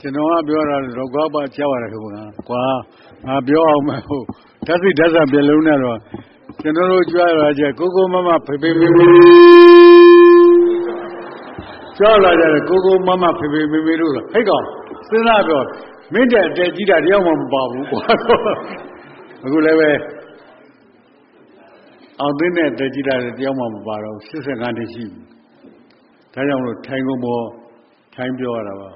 ကျွန်တော်က ပြောတာတော့ ကွာပါကြောက်ရတယ်ခင်ဗျာကွာ ငါပြောအောင်မဟုတ်ဓာတ်စိတ်ဓာတ်စာပြလုံးနဲ့တော့ ကျွန်တော်တို့ ကြွားရကြကိုကိုမမဖေဖေမေမေ ကြွားလာကြတယ် ကိုကိုမမဖေဖေမေမေတို့ဆိုဟဲ့ကောင် စဉ်းစားပြော မင်းတဲ့အတက်ကြီးတာ တယောက်မှ မပါဘူးကွာ အခုလည်းပဲ အောင်သိတဲ့တက်ကြီးတာတယောက်မှ မပါတော့85နှစ်ရှိပြီ ဒါကြောင့်မလို့ ထိုင်ကုန်ပေါ် ထိုင်ပြောရတာပါ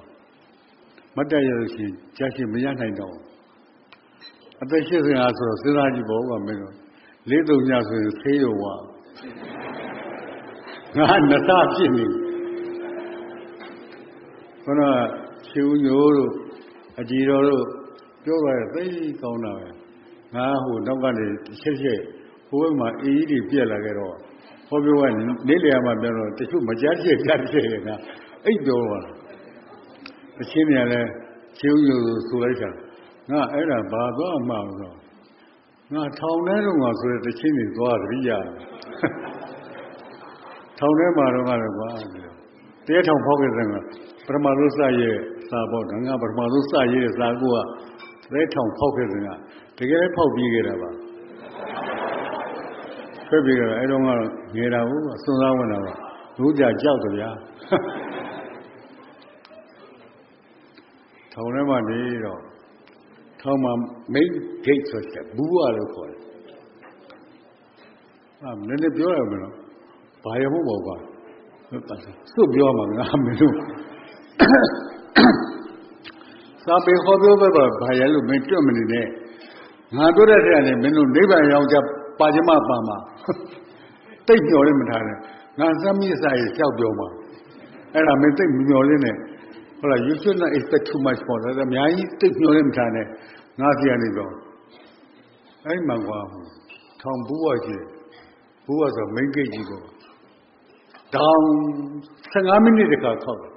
မတ်တက်ရလို့ရှိရင်ကြားရှိမရနိုင်တော့အသက်85ဆိုတော့စဉ်းစားကြည့်ပေါ့ကွာမင်းတို့လေးတုံညဆိုရင်သေးရုံဝါငါနသဖြစ်နေခဏချီဦးညိုတို့အကြည်တော်တို့ပြောပါရဲ့သိကောင်းတာပဲငါဟိုနောက်ကနေချက်ချက်ဟိုဘက်မှာအေးကြီးတွေပြက်လာခဲ့တော့ဟောပြောကနေလေရမှာပြောတော့တချို့မကြားချက်ကြားချက်ရတာအိတ်ပြောသွား အချင်းများလဲချီဦးညိုဆိုလိုက်တာငါအဲ့ဒါဘာသွားမှမလို့ငါထောင်ထဲတော့ငါဆိုတဲ့တချင်းတွေသွားသတိရထောင်ထဲမှာတော့ငါလည်းကွာတဲထောင်ဖောက်ခဲ့တဲ့ကပရမသုစရဲ့စာပေါ့ငါပရမသုစရဲ့စာကိုကတဲထောင်ဖောက်ခဲ့တဲ့ကတကယ်ဖောက်ပြီးခဲ့တာပါဖက်ပြီးကြအဲ့တော့ကငယ်တာဟုတ်စွန်းစားဝင်တာပါဘူးကြကြောက်တယ်ဗျာ ထောင်ထဲမှာနေတော့ထောင်မှာ main gate ဆိုချက်ဘူးရလို့ခေါ်တယ်အာနည်းနည်းပြောရမယ်နော်ဘာရမို့ပေါ့ကွာစွတ်ပြောမှာငါမင်းတို့စာပေဟောပြောပဲပါဘာရလို့မင်းတွတ်မနေနဲ့ငါတို့တဲ့တဲ့နဲ့မင်းတို့နိဗ္ဗာန်ရောက်ကြပါကြမပါမှာတိတ်မျောလည်းမထားနဲ့ငါသမီးစာရေးကြောက်ပြောမှာအဲ့ဒါမင်းတိတ်မျောလေးနဲ့ ဟုတ်လား you should not expect too much for that အများကြီးတိတ်မျောလည်းမထားနဲ့ငါစီကနေတော့အဲ့မှကွာထောင်ဘူးဝကြီးဘူးဝဆို main gate ကြီးပေါ့တောင်15မိနစ်တခါခောက်တယ်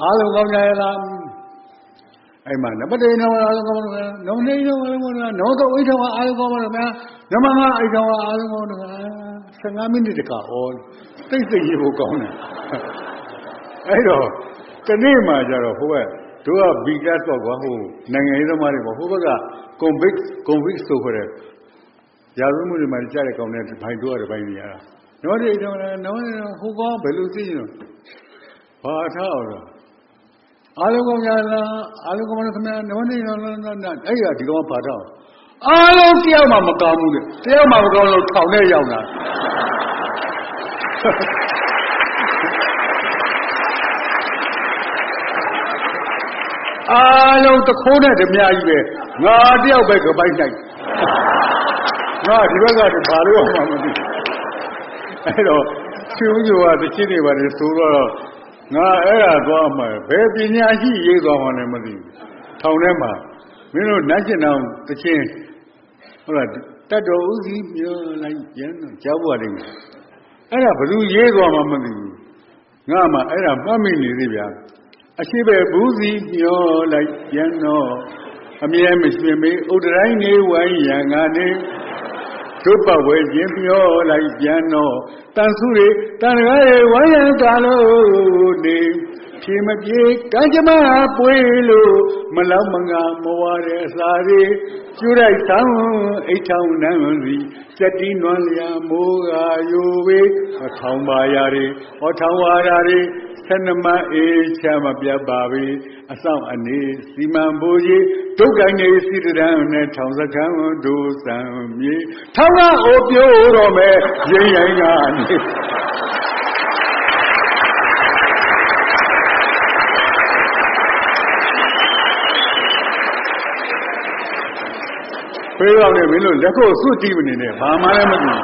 အားလုံးကောင်းကြရလားအဲ့မှာနမတေနောအားလုံးကောင်းပါလားနောနေနောအားလုံးကောင်းပါလားနောတော့အိတ်ထောင်အားလုံးကောင်းပါလားဗျာနမငါအိတ်ထောင်အားလုံးကောင်းတယ်15မိနစ်တခါဩတိတ်စိတ်ရေးဖို့ကောင်းတယ်အဲ့တော့ တနေ့မှကျတော့ဟိုဘက်တို့ကဘီကတ်တော့ကွာဟိုနိုင်ငံရေးသမားတွေပေါ့ဟိုဘက်က convict convict ဆိုခေါ်တဲ့ရာဇဝမှုတွေမှာကြားတဲ့ကောင်တဲ့ဘိုင်တို့ရတယ်ဘိုင်နေရတာနော်ဒီတော့နော်ဟိုကောင်ဘယ်လိုသိရင်ဘာထားအောင်လဲအားလုံးကောင်းကြလားအားလုံးကောင်းပါခင်ဗျာနော်နေနော်အဲ့ရဒီကောင်ဘာထားအားလုံးတယောက်မှမကောင်းဘူးလေတယောက်မှမကောင်းလို့ထောင်ထဲရောက်လာ အားလုံးတခိုးနဲ့တမကြီးပဲငါတယောက်ပဲကပိုက်နိုင်ငါဒီဘက်ကဘာလို့မှမသိအဲ့တော့ချူးညိုကတချင်းတွေပါတယ်ဆိုတော့ငါအဲ့ဒါသွားမှဘယ်ပညာရှိရေးသွားမှလည်းမသိဘူးထောင်ထဲမှာမင်းတို့နတ်ကျင်အောင်တချင်းဟုတ်လားတတ်တော်ဥစည်းပြောလိုက်ပြန်တော့ကြောက်ပါလိမ့်မယ်အဲ့ဒါဘယ်သူရေးသွားမှမသိဘူးငါမှအဲ့ဒါမှတ်မိနေသေးဗျာ အရှိပဲဘူးစီမျောလိုက်ပြန်တော့အမြဲမရှိမေဥဒတိုင်းနေဝိုင်းရန်ကနေတို့ပတ်ဝဲခြင်းမျောလိုက်ပြန်တော့တန်စုတွေတန်ကားတွေဝိုင်းရန်ကားလို့နေ ဖြေမပြေကံကြမ္မာပွေလို့မလောက်မငါမဝတဲ့အစာတွေကျူလိုက်ဆောင်အိတ်ထောင်နန်းစီစက်တီးနွမ်းလျာမိုးကယိုဝေးထောင်ပါရာတွေဟောထောင်ဝါရာတွေဆယ်နှမအေးချမပြတ်ပါပြီအဆောင်အနေစီမံဘူကြီးဒုက္ခနေစီတရံနဲ့ထောင်စကံဒုစံမြေထောင်ကအိုပြိုးတော်မယ်ရင်ရင်ကနေ ဖေးတော့လေမင်းတို့လက်ကိုစွတ်ကြည့်မနေနဲ့ဘာမှလည်းမကြည့်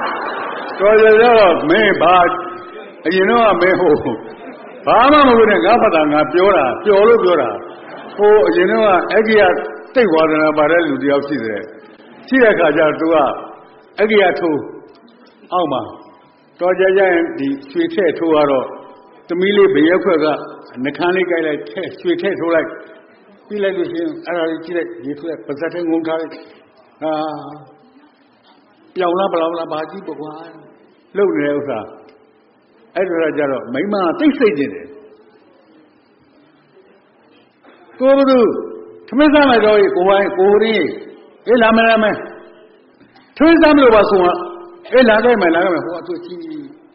တော်ကြတော့မင်းဘာအရင်တော့မင်းဟိုဘာမှမဟုတ်နဲ့ငါဖတ်တာငါပြောတာပျော်လို့ပြောတာဟိုအရင်တော့အဂိယတိတ်ဝါဒနာပါတဲ့လူတယောက်ရှိတယ်ရှိတဲ့အခါကျတော့ तू ကအဂိယထိုးအောက်မှာတော်ကြကြရင်ဒီရွှေထည့်ထိုးကတော့သမီးလေးဘရက်ခွက်ကနှခမ်းလေးကြိုက်လိုက်ထည့်ရွှေထည့်ထိုးလိုက်ပြီးလိုက်လို့ရှိရင်အဲ့ဒါလေးကြည့်လိုက်ရေထွက်ပါဇက်ထဲငုံထားလိုက် ဟာပြောင်လားဘလောက်လားဘာကြည့်ပေါ့ကွာလုံနေတဲ့ဥစ္စာအဲ့ဒါကြတော့မိမသိစိတ်နေတယ်ကိုဘသူသမင်းစားမယ်တော့ကိုဝိုင်းကိုရင်းအေးလာမယ်လာမယ်သမင်းစားမလို့ပါဆိုတော့အေးလာခဲ့မယ်လာခဲ့မယ်ဟိုအတူကြည့်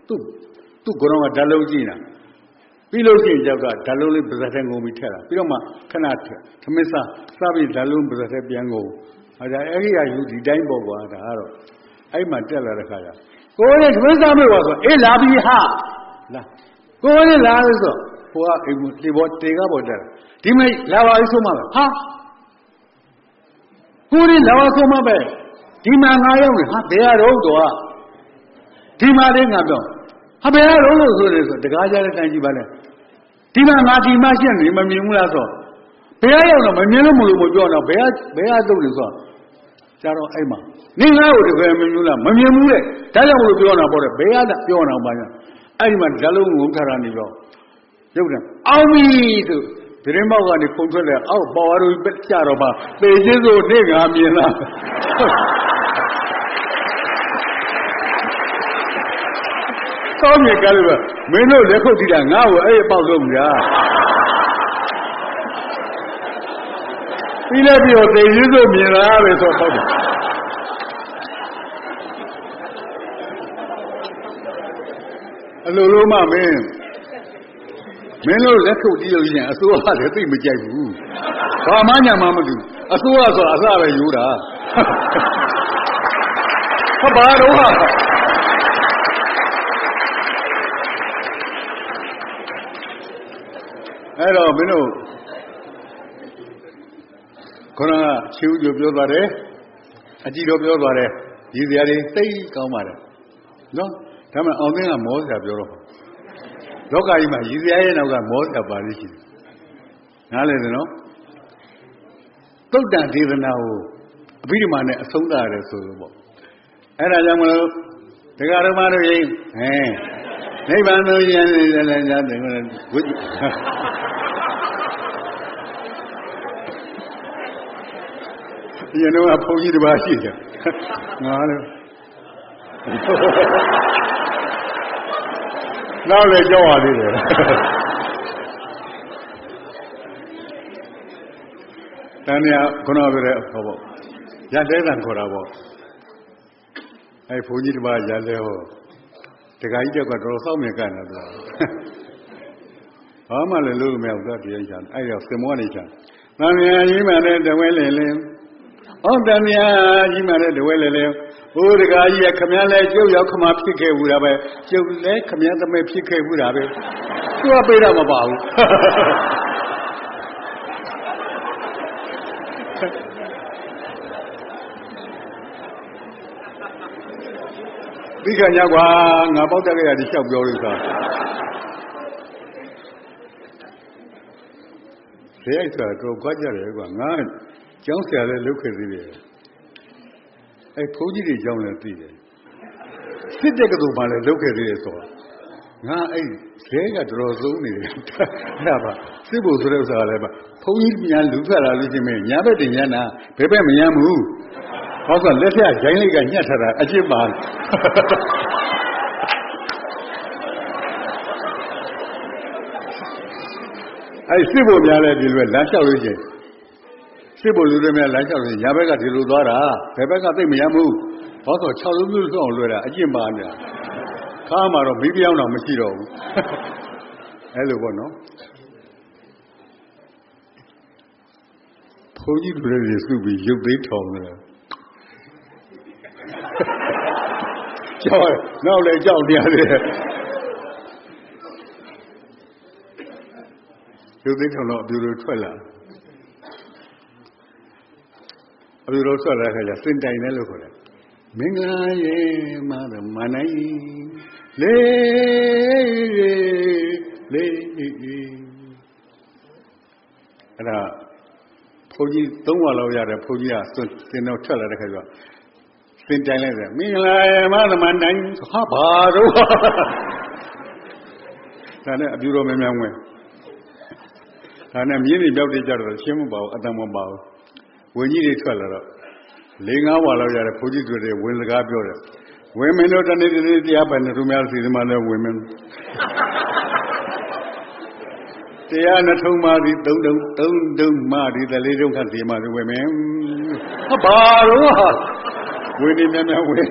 သူ့သူ့ကောင်ကဓာတ်လုံးကြည့်နေတာပြီးလို့ရှိရင်ကြောက်ကဓာတ်လုံးလေးပါဇက်ထဲငုံပြီးထက်တာပြီးတော့မှခဏထက်သမင်းစားစားပြီးဓာတ်လုံးပါဇက်ထဲပြန်ငုံ အဲဒါအဲ့ဒီကယူဒီတိုင်းပေါ့ကွာဒါကတော့အဲ့မှတက်လာတဲ့ခါကျကိုရင်းသမင်းစားမလို့ပါဆိုအေးလာပြီဟာလာကိုရင်းလာလို့ဆိုဟိုကအိမ်ဒီဘောတေကဘောတက်ဒီမိတ်လာပါပြီဆိုမှပဲဟာကိုရင်းလာပါဆိုမှပဲဒီမှာငါရောက်နေဟာဘယ်ရတော့တော့ဒီမှာလေးငါပြောဟာဘယ်ရတော့လို့ဆိုတယ်ဆိုတကားကြတဲ့တိုင်ကြည့်ပါလေဒီမှာငါဒီမှာရှင်းနေမမြင်ဘူးလားဆိုဘယ်ရရောက်တော့မမြင်လို့မလို့မပြောတော့ဘယ်ရဘယ်ရတော့လို့ဆို ကြတော့အဲ့မှာနင်ငါ့ကိုတကယ်မမြင်ဘူးလားမမြင်ဘူးလေဒါကြောင့်မလို့ပြောတာပေါ့တဲ့ဘယ်ရပြောတာပါညာအဲ့ဒီမှာဓာတ်လုံးငုံထားတာနေတော့ရုပ်တယ်အောင်ပြီဆိုဒရင်မောက်ကနေဖုန်ထွက်တယ်အောက်ပေါ်ရူပဲကြတော့ပါပေချင်းဆိုနေငါမြင်လားကောင်းမြင်ကြလို့မင်းတို့လက်ခုပ်တီးတာငါ့ကိုအဲ့အပေါက်လုံးကြာ ပြီးလည်းပြီးတော့တေချင်းဆိုမြင်လားပဲဆိုတော့အလိုလိုမှမင်းမင်းတို့လက်ခုပ်တီးလို့ရင်အစိုးရလည်းသိမကြိုက်ဘူးဘာမှညာမှမတူအစိုးရဆိုတာအစပဲယူတာဟာဘာတော့ဟာအဲ့တော့မင်းတို့ ခေါင်းကချီဦးကျပြောသွားတယ်အကြည့်တော့ပြောသွားတယ်ဒီစရာတွေသိကောင်းပါတယ်နော်ဒါမှအောင်သိန်းကမောစရာပြောတော့လောကကြီးမှာရည်စရာရဲ့နောက်ကမောစရာပါလိမ့်ရှိတယ်နားလည်တယ်နော်သုတ်တန်ဒေသနာကိုအဘိဓမ္မာနဲ့အဆုံးသရတယ်ဆိုလို့ပေါ့အဲ့ဒါကြောင့်မလို့တရားဓမ္မတို့ရင်ဟဲနိဗ္ဗာန်သို့ရန်နေတယ်လည်းညာတယ်ဝိ ဒီရင်တော့ဘုန်းကြီးတစ်ပါးရှိတယ်ငါလည်းနောက်လည်းကြောက်ရသေးတယ်တန်မြခုနပြောတဲ့ဟောပေါ့ရလဲတန်ခေါ်တာပေါ့အဲဘုန်းကြီးတစ်ပါးရလဲဟောတခါကြီးတက်ကတော့စောင့်မြင်ကန်တယ်သူဘာမှလည်းလို့မရဘူးသူတရားချာအဲ့တော့စင်မောနေချာတန်မြကြီးမှလည်းတဝဲလင်လင် ဟောတန်မြကြီးမှလည်းတဝဲလင်လင်ဟိုတကားကြီးကခမည်းလဲကျုပ်ရောက်ခမဖြစ်ခဲ့ဘူးတာပဲကျုပ်လဲခမည်းသမဲဖြစ်ခဲ့ဘူးတာပဲသူကပြေးတော့မပါဘူးဒီကညာကွာငါပေါက်တက်ကြရဒီလျှောက်ပြောလို့သာဆရာကြီးကတော့ကြွားကြတယ်ကွာငါ ကျောင်းဆရာလည်းလုပ်ခဲ့သေးတယ်အဲဘုန်းကြီးတွေကျောင်းလည်းသိတယ်စစ်တဲ့ကတူမှလည်းလုပ်ခဲ့သေးတယ်ဆိုတာငါအဲ့ဇဲကတော်တော်ဆုံးနေတယ်အဲ့ပါစစ်ဖို့ဆိုတဲ့ဥစ္စာလည်းပါဘုန်းကြီးများလူထွက်လာလို့ရှိရင်ညာဘက်တင်ညာနာဘယ်ဘက်မရမ်းဘူးဟောကလက်ထက်ဂျိုင်းလေးကညှက်ထားတာအကျစ်ပါအဲ့စစ်ဖို့များလဲဒီလိုလမ်းလျှောက်လို့ချင်း စစ်ဖို့လူတွေများလမ်းလျှောက်လို့ညာဘက်ကဒီလိုသွားတာဘယ်ဘက်ကသိမရဘူးဟောဆို6လုံးမျိုးဆောင်လွယ်တာအကျင့်ပါနေတာခါမှာတော့မိပြောင်းတော့မရှိတော့ဘူးအဲ့လိုပေါ့နော်ဘုန်းကြီးတွေလည်းစုပြီးရုပ်သိမ်းထောင်နေတာကြောက်နောက်လည်းကြောက်နေရတယ်ရုပ်သိမ်းထောင်တော့အပြူလိုထွက်လာ အပြူလိုထွက်လာခါကျစင်တိုင်တယ်လို့ခေါ်တယ်မင်္ဂလာရေမရမနိုင်လေလေအဲ့ဒါဘုန်းကြီး၃ဝါလောက်ရတယ်ဘုန်းကြီးကစင်တော့ထွက်လာတဲ့ခါကျတော့စင်တိုင်လိုက်တယ်မင်္ဂလာရေမရမနိုင်ဟာဘာတော့ဒါနဲ့အပြူတော်များများဝင်ဒါနဲ့မြင်းတွေပြောက်တည်ကြတော့ရှင်းမပါဘူးအတန်မပါဘူး ဝင်းကြီးတွေထွက်လာတော့၄၅ဝါလောက်ရတယ်ဘုန်းကြီးတွေဝင်စကားပြောတယ်ဝင်မင်းတို့တနေ့တနေ့တရားပိုင်သူများစီသမားလည်းဝင်မင်းတရားနှထုံးပါသည်သုံးတုံသုံးတုံမှသည်တလေးတုံခတ်စီမှသူဝေမင်းဟာဘာတော့ဟာဝင်းနေမြမြဝင်း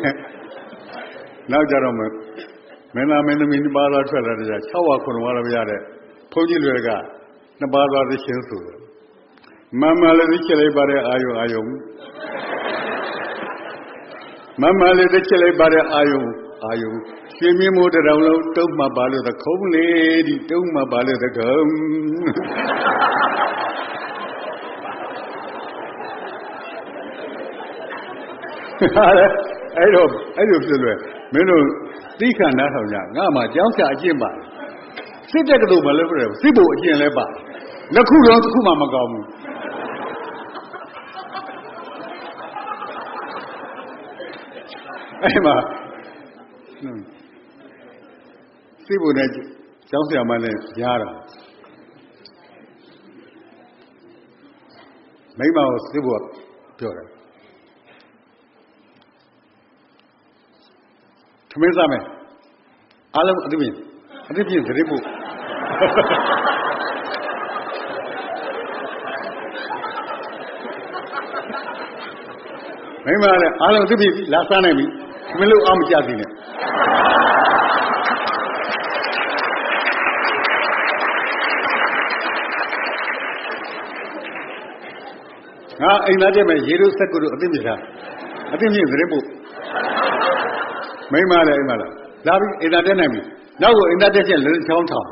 နောက်ကြတော့မမင်းသားမင်းသမီးနှစ်ပါးသောထွက်လာတဲ့6ဝါ9ဝါလည်းမရတဲ့ဘုန်းကြီးတွေကနှစ်ပါးသောသရှင်ဆိုတယ် မမလည်းသိချလိုက်ပါတဲ့အာယုအာယုမမလည်းသိချလိုက်ပါတဲ့အာယုအာယုရှင်မင်းမိုးတောင်လုံးတုံးမှပါလို့သခုံးလေဒီတုံးမှပါလို့သခုံးဟာအဲ့တော့အဲ့လိုဖြစ်လွယ်မင်းတို့သိခန္ဓာထောင်ကြငါမှကြောင်းဆရာအကျင့်ပါစစ်တဲ့ကလေးမလုပ်ရဘူးစစ်ဖို့အကျင့်လဲပါနှစ်ခုတော့တစ်ခုမှမကောင်းဘူး အဲ့မှာစိတ်ဖို့နဲ့ကျောင်းဆရာမနဲ့ရားတာမိမကိုစိတ်ဖို့ပြောတယ်ထမင်းစားမယ်အားလုံးအသိမြင်အသိမြင်သတိဖို့မိမလည်းအားလုံးသိပြီလာစားနိုင်ပြီ မလို့အောင်မကြသေးနဲ့ငါအိမ်သားတဲ့မဲ့ရေတို့ဆက်ကုတို့အသိမြင်တာအသိမြင်သတင်းပို့မိမလည်းအိမ်မလားလာပြီအိမ်သားတဲ့နိုင်ပြီနောက်ကိုအိမ်သားတဲ့ချက်လည်းချောင်းထောင်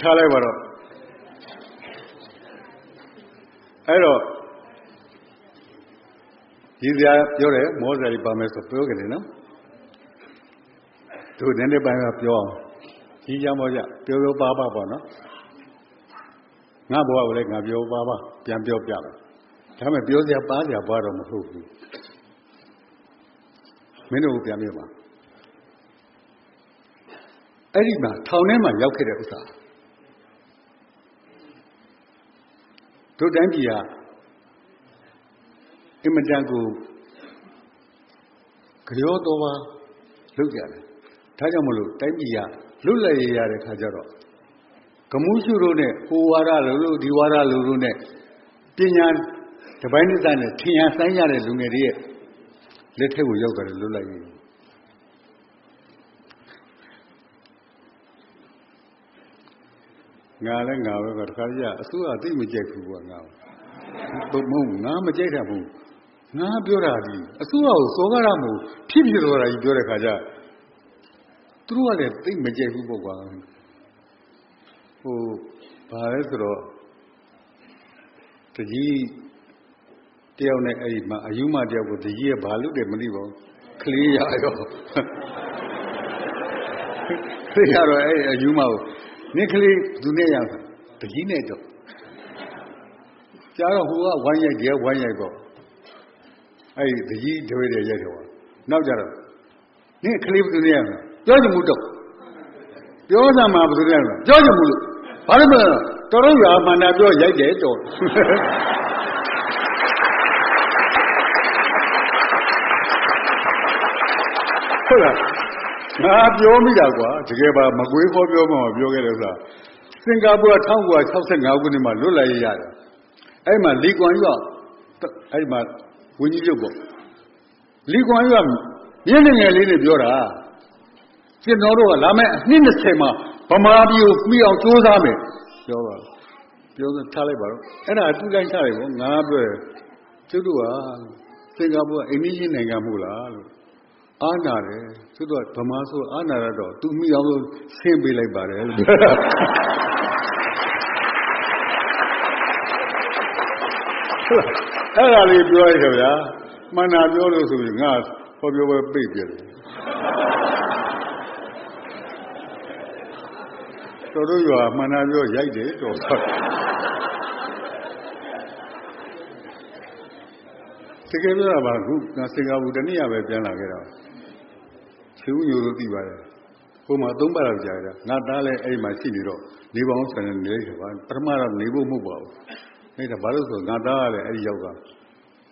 ထားလိုက်ပါတော့အဲ့တော့ဒီစရာပြောတယ်မောစရာကြီးပါမယ်ဆိုပြောကြတယ်နော်သူနည်းနည်းပိုင်းကပြောအောင်ကြီးကြမောကြပြောပြောပါပါပေါ့နော်ငါဘဝကိုလည်းငါပြောပါပါပြန်ပြောပြမယ်ဒါပေမဲ့ပြောစရာပါစရာဘာတော့မဟုတ်ဘူးမင်းတို့ပြန်ပြောပါအဲ့ဒီမှာထောင်ထဲမှာရောက်ခဲ့တဲ့ဥစ္စာ တို့တိုင်းပြည်ကအင်မတန်ကိုကြောတော်ပါလုပ်ကြတယ်ဒါကြောင့်မလို့တိုင်းပြည်ကလွတ်လပ်ရရတဲ့ခါကျတော့ကမှုရှုတို့နဲ့ဟိုဝါဒလိုလိုဒီဝါဒလိုလိုနဲ့ပညာတပိုင်းနှစ်နဲ့ထင်ရဆိုင်ရတဲ့လူငယ်တွေရဲ့လက်ထက်ကိုရောက်ကြတယ်လွတ်လပ်ရေး ငါလည်းငါပဲကတခါကြအစိုးရသိမကြိုက်ဘူးကွာငါဘုံမဟုတ်ငါမကြိုက်တာဘူးငါပြောတာဒီအစိုးရကိုစောကားရမို့ဖြစ်ဖြစ်တော့တာကြီးပြောတဲ့ခါကျသူတို့ကလည်းသိမကြိုက်ဘူးပေါ့ကွာဟိုဘာလဲဆိုတော့တကြီးတယောက်နဲ့အဲ့ဒီမှာအယူမတယောက်ကိုတကြီးကဘာလုပ်တယ်မသိပါဘူးကလေးရရောကလေးရတော့အဲ့အယူမကို နင့်ကလေးသူနဲ့ရတကြီးနဲ့တော့ကြာတော့ဟိုကဝိုင်းရိုက်တယ်ဝိုင်းရိုက်တော့အဲ့ဒီတကြီးတွေးတယ်ရိုက်တော့နောက်ကြတော့နင့်ကလေးဘယ်သူနဲ့ရမလဲပြောချင်မှုတော့ပြောစမ်းမှာဘယ်သူနဲ့ရမလဲပြောချင်မှုလို့ဘာလို့မလဲတော်တော်ရာမှန်တာပြောရိုက်တယ်တော်ဟုတ်လား ငါပြောမိတာကွာတကယ်ပါမကွေးခေါ်ပြောမှမပြောခဲ့တယ်ဆိုတာစင်ကာပူက1965ခုနှစ်မှာလွတ်လပ်ရေးရတယ်အဲ့မှာလီကွန်ယူကအဲ့မှာဝင်းကြီးရုပ်ပေါ့လီကွန်ယူကမြင်းငယ်လေးနဲ့ပြောတာကျွန်တော်တို့ကလာမယ့်အနှစ်20မှာဗမာပြည်ကိုပြီးအောင်စူးစမ်းမယ်ပြောပါပြောထားလိုက်ပါတော့အဲ့ဒါအတူတိုင်းထားလိုက်ပေါ့ငါပြောတယ်သူတို့ကစင်ကာပူကအိန္ဒိယနိုင်ငံမှုလားလို့ အာနာတယ်သူတို့ကဗမာဆိုအာနာရတော့သူမိအောင်လို့ဆင်းပေးလိုက်ပါတယ်လို့အဲ့ဒါလေးပြောရခဲ့ဗျာမှန်တာပြောလို့ဆိုရင်ငါဟောပြောပဲပိတ်ပြတယ်တော်တို့ရွာမှန်တာပြောရိုက်တယ်တော်တော်တကယ်ပြောတာပါခုစင်ကာပူတနည်းပဲပြန်လာခဲ့တာ ချူးညိုလို့သိပါတယ်ဟိုမှာသုံးပါးလောက်ကြာတာငါသားလည်းအဲ့မှာရှိနေတော့နေပေါင်းဆန်နေလိုက်တယ်ပါပထမတော့နေဖို့မဟုတ်ပါဘူးအဲ့ဒါဘာလို့ဆိုငါသားကလည်းအဲ့ဒီရောက်က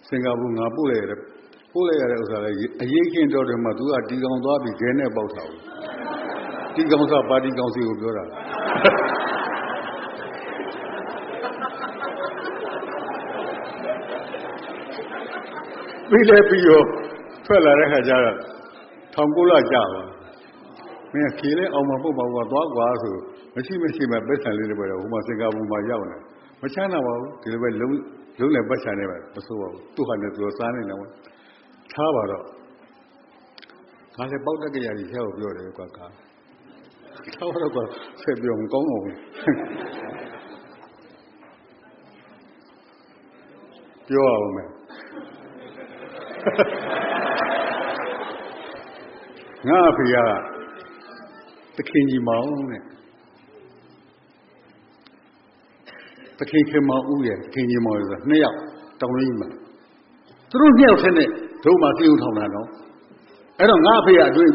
စင်ကာပူငါပို့လိုက်ရတယ်ပို့လိုက်ရတဲ့ဥစ္စာလည်းအရေးခင်တော့တယ်မှာသူကတီကောင်သွားပြီးခဲနဲ့ပေါက်ထားဘူးတီကောင်ဆိုပါတီကောင်စီကိုပြောတာပြီးလဲပြီးရောထွက်လာတဲ့ခါကျတော့ ထောင်ကိုလကြာပါမင်းခေလဲအောင်မပုတ်ပါဘူးသွားကွာဆိုမရှိမရှိမှပက်ဆံလေးတွေပဲတော့ဟိုမှာစင်ကာပူမှာရောက်နေမချမ်းသာပါဘူးဒီလိုပဲလုံးလုံးလည်းပတ်ချံနေပါမဆိုးပါဘူးသူ့ဟာနဲ့သူစားနေတယ်ထားပါတော့ငါလည်းပေါက်တက်ကြရည်ဆရာကိုပြောတယ်ကွာကာထားပါတော့ကွာဆက်ပြောမကောင်းတော့ဘူးပြောအောင်မယ် ငါအဖေကတခင်ကြီးမောင်တဲ့တခင်ခင်မောင်ဦးရဲ့တခင်ကြီးမောင်ဆိုတာနှစ်ယောက်တောင်းရင်းမှာသူတို့နှစ်ယောက်ဆက်နဲ့ဒုမှသိုံထောင်တာနော်အဲ့တော့ငါအဖေကအတွင်း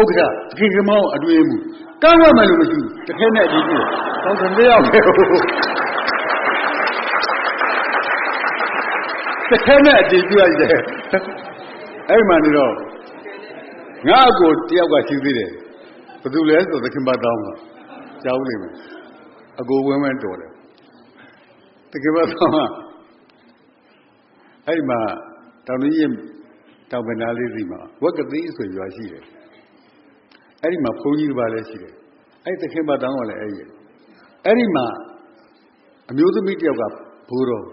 ဥက္ကဋ္ဌတခင်ခင်မောင်အတွင်းမှုကမ်းရမယ်လို့မရှိဘူးတခင်နဲ့အတူတူတောင်းတဲ့နှစ်ယောက်ပဲတခဲနဲ့အတည်ပြုလိုက်တယ်အဲ့မှနေတော့ ငါ့ကိုတယောက်ကရှိသေးတယ်ဘယ်သူလဲဆိုသခင်မတောင်းတာကြောက်နေမယ်အကိုဝင်းဝင်းတော်တယ်သခင်မတောင်းကအဲ့မှာတောင်ကြီးတောင်ပနာလေးစီမှာဝက်ကတိဆိုရွာရှိတယ်အဲ့ဒီမှာဘုန်းကြီးတစ်ပါးလည်းရှိတယ်အဲ့သခင်မတောင်းကလည်းအဲ့ဒီအဲ့ဒီမှာအမျိုးသမီးတယောက်ကဘိုးတော်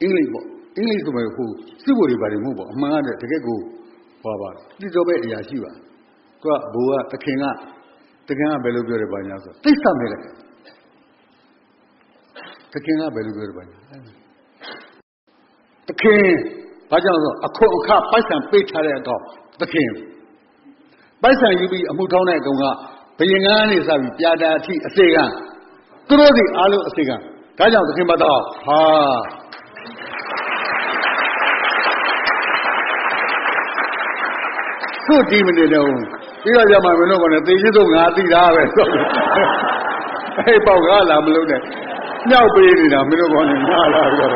အင်္ဂလိပ်ပေါ့အင်္ဂလိပ်ဆိုမဲ့ဟိုစစ်ဘိုလ်တွေပါတယ်မဟုတ်ပါအမှန်ကတည်းတကယ်ကို ဟောပါတိတော်ပဲအရာရှိပါ သူကဘိုးကတခင်ကတခင်က ဘယ်လိုပြောတယ်ပါညာဆိုသိစမယ်လေတခင်က ဘယ်လိုပြောတယ်ပါညာတခင် ဘာကြောင့်ဆိုအခုအခ ပိုက်ဆံပေးထားတဲ့အကောင်တခင် ပိုက်ဆံယူပြီး အမှုထောင်းတဲ့အကောင်ကဘယင်ကန်းကနေစပြီး ပြာတာအထိ အစေကသူတို့ဒီအားလုံးအစေကဒါကြောင့် သခင်မတော်ဟာ သူ့ဒီမနေတော့ပြီးတော့ကြမှာမင်းတို့ကလည်းသေချင်းဆုံးငါသိတာပဲဆိုအဲ့ပေါက်ကားလာမလို့နဲ့မြောက်ပေးနေတာမင်းတို့ကလည်းငါလာပြီးတော့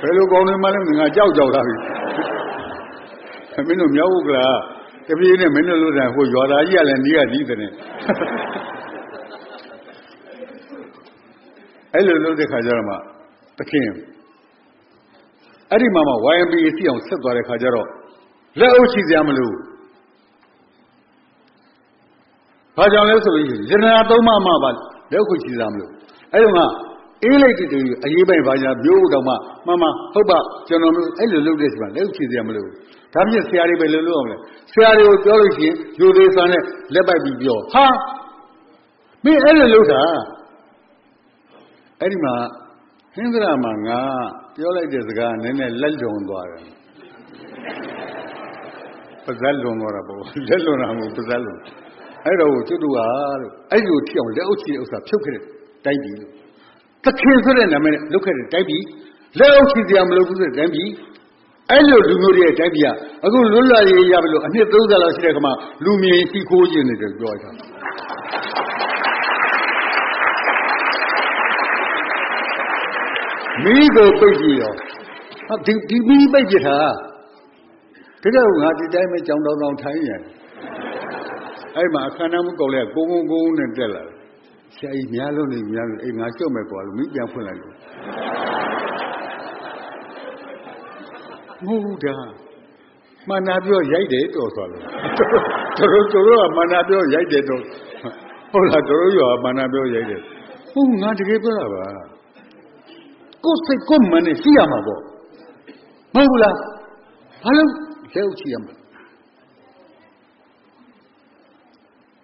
ဘယ်လိုကောင်းနေမှလဲငါကြောက်ကြောက်လာပြီမင်းတို့မြောက်ဟုတ်ကလားတပြေးနဲ့မင်းတို့လို့တယ်ဟိုရွာသားကြီးကလည်းနေရကြီးတယ်အဲ့လိုလုပ်တဲ့ခါကျတော့မှသခင် အဲ့ဒီမှာမှ YMBA စီအောင်ဆက်သွားတဲ့ခါကျတော့လက်အုပ်ရှိစရာမလိုဘာကြောင့်လဲဆိုလို့ရှိရင်ရတနာသုံးပါးမှပါလက်အုပ်ရှိစရာမလိုအဲ့တော့ကအင်းလိုက်တူအရေးပိုင်ဘာညာမျိုးတော့မှမမဟုတ်ပါကျွန်တော်အဲ့လိုလုပ်တဲ့စီမှာလက်အုပ်ရှိစရာမလိုဒါပြည့်ဆရာတွေပဲလုပ်လို့အောင်လဲဆရာတွေကိုပြောလို့ရှိရင်ယူသေးစွာနဲ့လက်ပိုက်ပြီးပြောဟာမင်းအဲ့လိုလုပ်တာအဲ့ဒီမှာဟ င်္ဒရာမှာငါပြောလိုက်တဲ့စကားနည်းနည်းလက်လွန်သွားတယ်ပါဇက်လွန်သွားတာပေါ့လက်လွန်တာမဟုတ်ပါဇက်လွန်အဲ့တော့ကျွတ်တူဟာလို့အဲ့လိုထီအောင်လက်အုပ်ချီဥစ္စာဖြုတ်ခဲ့တဲ့တိုက်ပြီလို့သခင်ဆိုတဲ့နာမည်နဲ့လုပ်ခဲ့တဲ့တိုက်ပြီလက်အုပ်ချီစရာမလိုဘူးဆိုတဲ့တိုက်ပြီအဲ့လိုလူမျိုးတွေရဲ့တိုက်ပြီကအခုလွတ်လပ်ရေးရပြီလို့အနှစ်30လောက်ရှိတဲ့ခါမှာလူမြင်ရှိခိုးခြင်းနေတယ်ပြောကြတာ မိကိုပိတ်ကြည့်ရောဒီဒီမိပိတ်ကြတာတကယ်ငါဒီတိုင်းပဲကြောင်တောင်တောင်ထိုင်းရတယ်အဲ့မှာအခမ်းအနားမှုကောက်လဲကိုကုန်းကုန်းနဲ့တက်လာတယ်ဆရာကြီးများလုံးနေများလို့အေးငါကြောက်မယ်ကွာလို့မိပြန်ဖွင့်လိုက်လို့မဟုတ်တာမနာပြောရိုက်တယ်တော်ဆိုလို့တို့တို့တို့ကမနာပြောရိုက်တယ်တော့ဟုတ်လားတို့တို့ရောမနာပြောရိုက်တယ်ဟုတ်ငါတကယ်ပြောတာပါ ကိုယ်စိတ်ကိုယ်မနဲ့ရှိရမှာပေါ့မဟုတ်ဘူးလားဘာလို့လက်ဥချရမှာ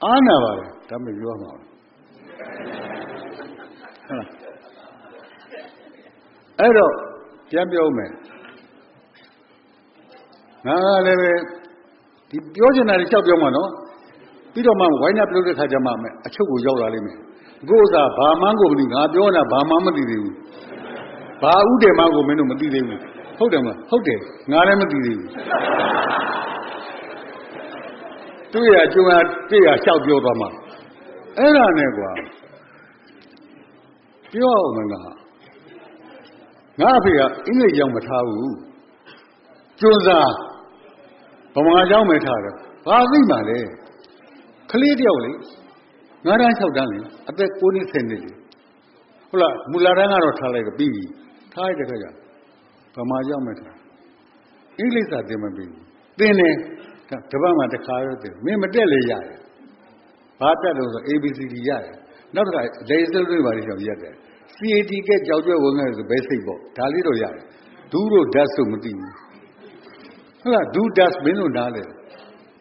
အာနာပါလေဒါမှပြောမှာဟုတ်လားအဲ့တော့ပြန်ပြောမယ်ငါကလည်းပဲဒီပြောချင်တာတွေချက်ပြောမှာနော်ပြီးတော့မှဝိုင်းနာပြုတ်တဲ့ခါကျမှအချုပ်ကိုရောက်လာလိမ့်မယ်ကိုယ်ဥစားဘာမှန်းကိုမသိငါပြောတာဘာမှမသိသေးဘူး ဘာဥဒေမကိုမင်းတို့မသိသေးဘူးဟုတ်တယ်မလားဟုတ်တယ်ငါလည်းမသိသေးဘူးတွေ့ရကြုံရတွေ့ရလျှောက်ပြောသွားမှာအဲ့ဒါနဲ့ကွာပြောအောင်မလားငါအဖေကအင်္ဂလိပ်ကြောင့်မထားဘူးကျွန်းစားဗမာကြောင့်ပဲထားတယ်ဘာသိမှလဲကလေးတယောက်လေငါးတန်း၆တန်းလေအသက်9နှစ်10နှစ်လေဟုတ်လားမူလာတန်းကတော့ထားလိုက်တော့ပြီးပြီ ထားလိုက်တဲ့ခါကျဗမာကြောင့်ပဲထားအင်္ဂလိပ်စာသင်မပြီးဘူးသင်တယ်တပတ်မှတစ်ခါတော့သင်မင်းမတက်လေရတယ်ဘာတက်လို့ဆို ABCD ရတယ်နောက်တစ်ခါ laser တွေပါလိမ့်ဆိုရတယ် CAT ကကြောက်ကြွဝင်ခဲ့ဆိုဘယ်စိတ်ပေါ့ဒါလေးတော့ရတယ်ဒူးတို့ဓာတ်ဆိုမသိဘူးဟုတ်လားဒူးဓာတ်မင်းတို့နားလေ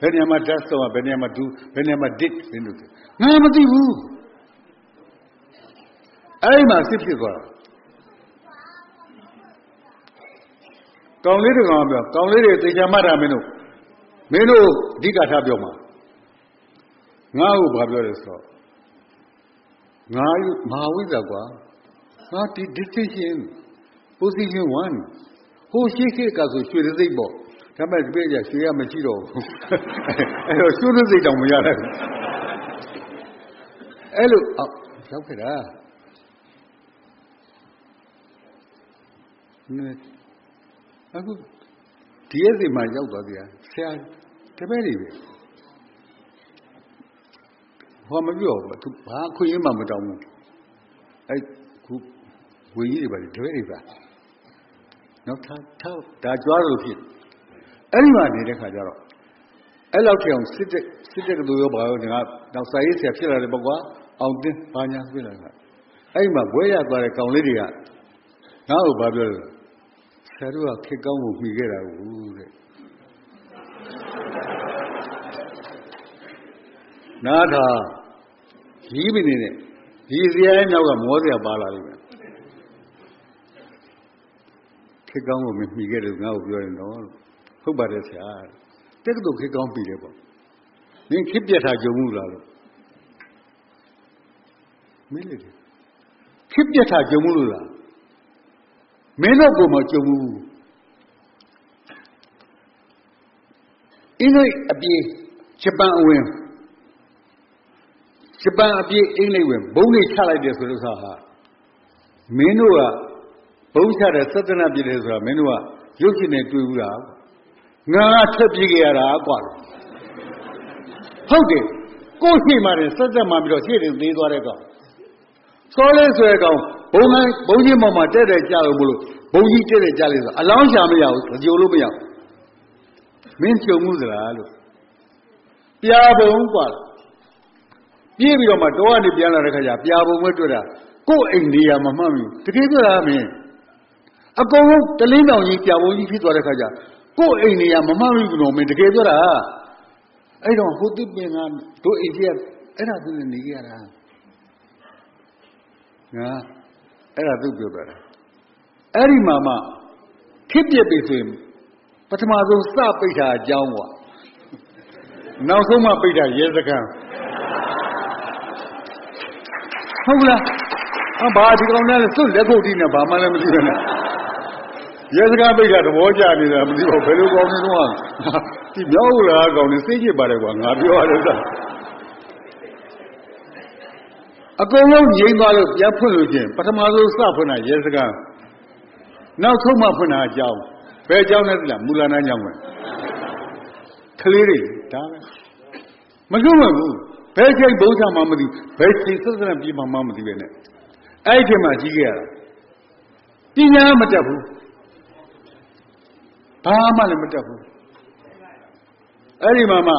ဘယ်နေရာမှာဓာတ်ဆိုတာဘယ်နေရာမှာဒူးဘယ်နေရာမှာ dit မင်းတို့ငါမသိဘူးအဲ့ဒီမှာစစ်ဖြစ်သွားတာ ကောင်လေးတကောင်ပြောကောင်လေးတွေသေချာမှတ်တာမင်းတို့မင်းတို့အဓိကထားပြောမှာငါ့ကိုဘာပြောလဲဆိုတော့ငါမဟာဝိဇ္ဇာကွာငါဒီ distinction position 1ဟိုရှိခေတ်ကဆိုရွှေစိတ်ပေါ့ဒါပေမဲ့ဒီပြည့်ကြရွှေရမရှိတော့ဘူးအဲ့တော့ရွှေစိတ်တောင်မရတော့ဘူးအဲ့လိုအော်ရောက်ခဲ့တာနဲ အခုဒီရဲ့စီမှာရောက်သွားပြီဆရာတပည့်တွေပဲဟောမပြောဘူးသူဘာခွင့်ရမှမတောင်းဘူးအဲ့ခုဝေကြီးတွေပါလေတပည့်တွေပါနော်ထားထားဒါကြွားလို့ဖြစ်အဲ့ဒီမှာနေတဲ့ခါကျတော့အဲ့လောက်ထအောင်စစ်တဲ့စစ်တဲ့ကတူရောဘာရောငါတော့စာရေးဆရာဖြစ်လာတယ်ပေါ့ကွာအောင်တင်းဘာညာဖြစ်လာတာအဲ့ဒီမှာဘွဲရသွားတဲ့ကောင်လေးတွေကငါ့ကိုဘာပြောလဲ ဆရာတို့ကခေကောင်းကိုမှီခဲ့တာကိုတဲ့နားထာကြီးမနေနဲ့ဒီစရာရဲ့နောက်ကမောစရာပါလာလိမ့်မယ်ခေကောင်းကိုမှီခဲ့တယ်ငါ့ကိုပြောရင်တော့ဟုတ်ပါတယ်ဆရာတက္ကသိုလ်ခေကောင်းပြီတယ်ပေါ့နင်ခေပြက်ထားကြုံမှုလားလို့မင်းလေခေပြက်ထားကြုံမှုလို့လား မင်းတို့ကိုမကြုံဘူးအင်္ဂလိပ်အပြေဂျပန်အဝင်ဂျပန်အပြေအင်္ဂလိပ်ဝင်ဘုံတွေချလိုက်တယ်ဆိုလို့ဆိုတာဟာမင်းတို့ကဘုံချတဲ့သတ္တနာပြည့်တယ်ဆိုတာမင်းတို့ကရုပ်ရှင်နဲ့တွေ့ဘူးလားငါကထက်ပြေးကြရတာကွာဟုတ်တယ်ကိုယ်ရှိမှတယ်စက်စက်မှပြီးတော့ရှေ့တင်သေးသွားတဲ့ကောင်စောလေးဆွဲကောင် ဘုံတိုင်းဘုံကြီးပေါ်မှာတက်တဲ့ကြလို့မလို့ဘုံကြီးတက်တဲ့ကြလေးဆိုအလောင်းရှာမရဘူးကြိုလို့မရဘူးမင်းကြုံမှုသလားလို့ပြာဘုံกว่าပြေးပြီးတော့မှတောကနေပြန်လာတဲ့ခါကျပြာဘုံပဲတွေ့တာကို့အိမ်နေရာမမှတ်ဘူးတကယ်ပြောတာမင်းအကုန်လုံးတလင်းတောင်ကြီးပြာဘုံကြီးဖြစ်သွားတဲ့ခါကျကို့အိမ်နေရာမမှတ်ဘူးတော့မင်းတကယ်ပြောတာအဲ့တော့ဟိုတိပင်ကတို့အိမ်ကြီးကအဲ့ဒါသူနေနေကြတာငါ အဲ့ဒါသူပြောပြတာအဲ့ဒီမှာမှခစ်ပြစ်ပြီဆိုရင်ပထမဆုံးစပိတ်တာအကြောင်းကွာနောက်ဆုံးမှပိတ်တာရဲစခန်းဟုတ်လားအဘာဒီကောင်နဲ့သူ့လက်ခုပ်တီးနေဘာမှလည်းမသိဘူးနဲ့ရဲစခန်းပိတ်တာသဘောကျနေတာမသိဘူးဘယ်လိုကောင်းနေတော့ဒီမြောက်လာကောင်နေစိတ်ကြည့်ပါလေကွာငါပြောရတယ်စား အကုန်လုံးငြိမ်းသွားလို့ပြန်ဖွင့်လို့ချင်းပထမဆုံးစဖွင့်တာရဲစခန်းနောက်ဆုံးမှဖွင့်တာအကြောင်းဘယ်အကြောင်းလဲသိလားမူလနာကြောင်းပဲကလေးတွေဒါပဲမလွတ်ဘူးဘယ်ချိန်ဘုရားမှမသိဘယ်ချိန်သစ္စာပြေမှမမသိပဲနဲ့အဲ့ဒီချိန်မှာကြီးခဲ့ရတာပညာမတက်ဘူးဘာမှလည်းမတက်ဘူးအဲ့ဒီမှာမှ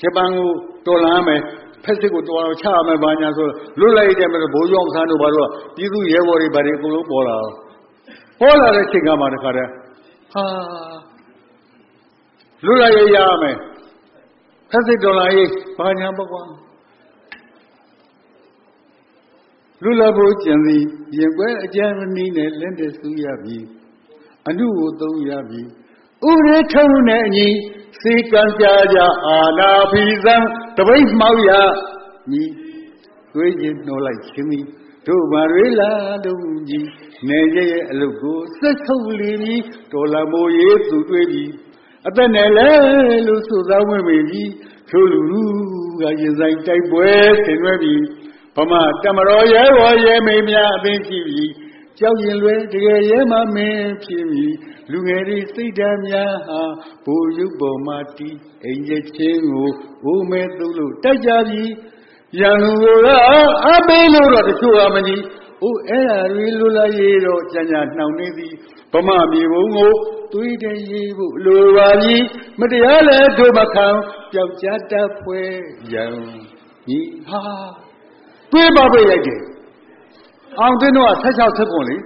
ဂျပန်ကိုတော်လာမယ် ဖက်စစ်ကိုတော်လာချရမယ်ဘာညာဆိုလွတ်လိုက်တယ်မဲ့ဘိုးကျောင်းဆန်းတို့ဘာလို့ပြည်သူရဲဘော်တွေဘာတွေအကုန်လုံးပေါ်လာတော့ပေါ်လာတဲ့ချိန်ကမှတခါတည်းဟာလွတ်လိုက်ရရမယ်ဖက်စစ်တော်လာရေးဘာညာပေါ့ကွာလူလဖို့ကြံစီရင်ကွဲအကြံနည်းနဲ့လက်တဲ့ဆူရပြီအနုကိုသုံးရပြီဥရေထုံနဲ့အညီ စေကံကြကြအာနာဖီဇံတပိတ်မှောက်ရညီတွေးရင်နှောလိုက်ခြင်းသည်တို့ဘာတွေလာတို့ကြီးနေရဲ့အလုတ်ကိုဆက်ထုတ်လီပြီးဒေါ်လာမိုးရေးသူတွေးပြီးအသက်နဲ့လဲလို့ဆိုသားဝင်မိပြီးချိုးလူလူကရင်ဆိုင်တိုက်ပွဲဆင်နွှဲပြီးဗမာတမတော်ရဲဘော်ရဲမိန်များအသိရှိပြီးကြောက်ရင်လွယ်တကယ်ရဲမှမင်းဖြစ်မည် လူငယ်တွေစိတ်ဓာတ်များဟာဘူရုပ်ပေါ်မှာတီးအိမ်ရဲ့ချင်းကိုဘိုးမဲသူ့လို့တိုက်ကြပြီရန်သူကအပေးလို့တော့တချို့ကမကြီးအိုးအဲ့ဟာတွေလွတ်လာရတော့ကြံကြနှောင်နေသည်ဗမာမြေဘုံကိုသွေးတဲ့ရေးဖို့လိုပါကြီးမတရားလဲတို့မခံပျောက်ကြတတ်ဖွဲရန်ညီဟာတွေးပါပဲရိုက်တယ်အောင်သိန်းတော့16ဆက်ကုန်လေ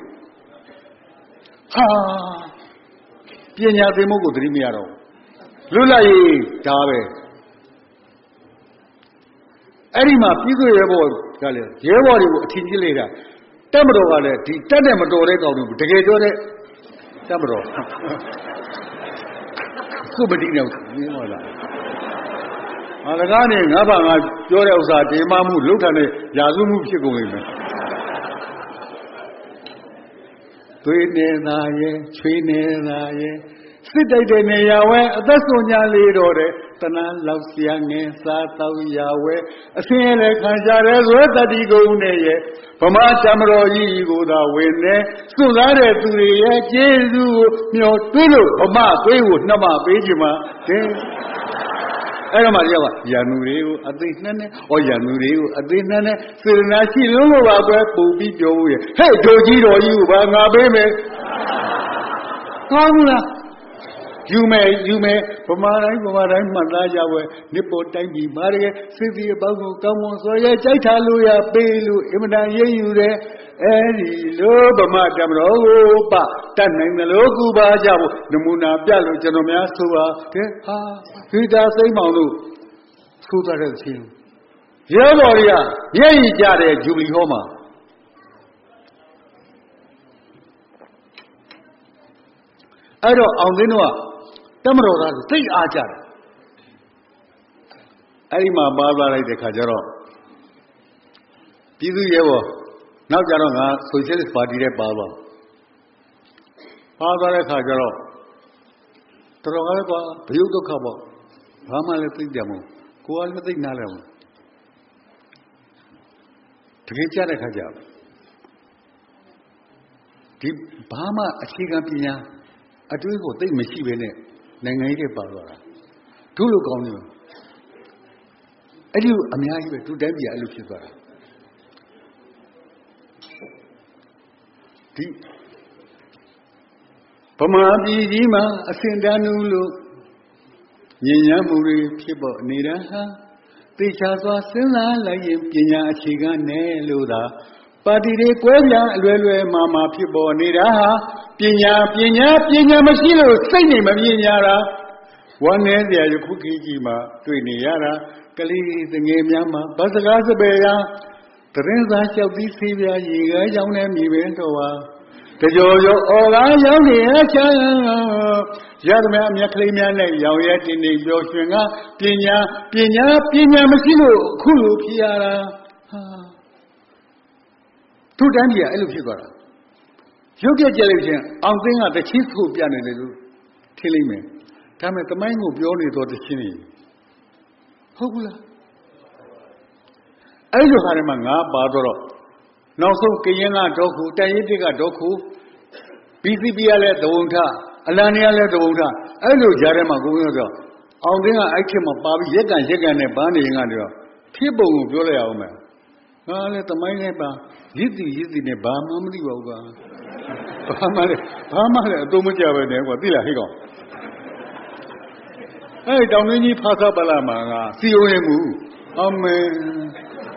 ဟာ ပညာသင်မှုကိုသတိမရတော့လွတ်လပ်ရေးဒါပဲအဲ့ဒီမှာပြည်သူရဲဘော်ကလည်းရဲဘော်တွေကိုအထင်ကြီးလိုက်တာတက်မတော်ကလည်းဒီတက်တဲ့မတော်တဲ့ကောင်တွေကိုတကယ်ပြောတဲ့တက်မတော်ခုမတိနေဘူးမြင်ပါလားဟာလကားနေငါဘာငါပြောတဲ့ဥစ္စာဒေမမှုလှုပ်ထန်တဲ့ရာဇဝမှုဖြစ်ကုန်လိမ့်မယ် သွေးနေသာရဲ့ချွေးနေသာရဲ့စစ်တိုက်တဲ့နေရာဝဲအသက်ဆုံးညာလေးတော့တဲ့တဏှာလောက်ဆရာငယ်စားတော့ရာဝဲအစင်းရဲခံကြရဲဇွဲတတိကုန်းနဲ့ရဲ့ဗမာတမတော်ကြီးကိုသာဝင်နေစွန့်စားတဲ့သူတွေရဲ့ကျေးဇူးကိုမျှော်တွေးလို့ဗမာသွေးကိုနှမပေးကြမှာတဲ့ အဲ့တော့မှတယောက်ကရန်သူတွေကိုအသိနှက်နဲ့ဩရန်သူတွေကိုအသိနှက်နဲ့စေရနာရှိလုံးလို့ပါပဲပူပြီးပြောဦးရဲ့ဟဲ့ဒိုကြီးတော်ကြီးကိုဘာငါပေးမယ်ကောင်းလား ယူမယ်ယူမယ်ဗမာတိုင်းဗမာတိုင်းမှတ်သားကြဝဲနစ်ပေါ်တိုင်းပြည်မာရကစိတ်စီအပေါင်းကိုကောင်းမွန်စွာရဲ့ကြိုက်ထားလို့ရပေးလို့အင်မတန်ရည်ယူတယ်အဲဒီလိုဗမာတမတော်ကိုပတတ်နိုင်တယ်လို့ကူပါကြဖို့နမူနာပြလို့ကျွန်တော်များဆိုပါကဲဟာခိတာစိမ့်မောင်တို့ဆိုးသွားတဲ့ချင်းရဲဘော်တွေကမျက်ရည်ကြတဲ့ဂျူဘလီဟောမှာအဲ့တော့အောင်သိန်းတို့က တမတော်သားသိအားကြတယ်အဲ့ဒီမှာပါသွားလိုက်တဲ့ခါကျတော့ပြည်သူရဲဘော်နောက်ကြတော့ငါဆိုရှယ်လစ်ပါတီတဲ့ပါသွားပါသွားတဲ့ခါကျတော့တော်တော်ကလည်းကွာဘယုတ်ဒုက္ခပေါ့ဘာမှလည်းသိကြမို့ကိုယ်ကလည်းသိနားလည်းမို့တကယ်ကြတဲ့ခါကျဒီဘာမှအခြေခံပညာအတွေးကိုသိမရှိပဲနဲ့ နိုင်ငံရေးတွေပါသွားတာတို့လိုကောင်းနေအဲ့ဒီအများကြီးပဲသူတိုင်းပြည်အဲ့လိုဖြစ်သွားတာဒီဗမာပြည်ကြီးမှာအစင်တန်းနုလို့ညဉ့်ညမ်းမှုတွေဖြစ်ပေါ်နေတာဟာတေချာစွာစဉ်းစားလိုက်ရင်ပညာအခြေခံနဲ့လို့သာ ပါတီတွေကွဲပြားအလွယ်လွယ်မှာမှာဖြစ်ပေါ်နေတာဟာပညာပညာပညာမရှိလို့စိတ်နေမမြင်ကြတာဝမ်းနေစရာယခုခေတ်ကြီးမှာတွေ့နေရတာကလေးငယ်များမှာဗစကားစပယ်ရာတရင်စာလျှောက်ပြီးဆေးပြားရေခဲကြောင်းနဲ့မိပင်တော်ဟာတကြောရောအော်ကားရောက်နေအချမ်းရသမျှအမျက်ကလေးများနဲ့ရောင်ရဲတင်နေပြောရွှင်ကပညာပညာပညာမရှိလို့အခုလိုဖြစ်ရတာ ဟာသူတန်းကြီးကအဲ့လိုဖြစ်သွားတာရုပ်ပြက်ကြလို့ချင်းအောင်သိန်းကတချင်းခုပြနေတယ်လို့ထင်လိမ့်မယ်ဒါမဲ့တမိုင်းကိုပြောနေတော့တချင်းနေဟုတ်ဘူးလားအဲ့လိုဟာတွေမှာငါပါတော့နောက်ဆုံးကရင်ကတော့ခုတန်ရစ်တစ်ကတော့ခု BCP ကလည်းသဝုံထအလန်နေကလည်းသဝုံထအဲ့လိုကြားထဲမှာကိုပြောတော့အောင်သိန်းကအဲ့ခေတ်မှာပါပြီးရက်ကန်ရက်ကန်နဲ့ပန်းနေရင်ကတော့ဖြစ်ပုံကိုပြောလိုက်အောင်မယ် ငါလည်းတမိုင်းနဲ့ပါရစ်တီရစ်တီနဲ့ဘာမှမသိပါဘူးကွာဘာမှလည်းဘာမှလည်းအတုံးမကြပဲနဲ့ကွာသိလားဟိကောင်အဲ့တောင်တွင်းကြီးဖာသပလာမှာကစီယိုရင်မှုအမေ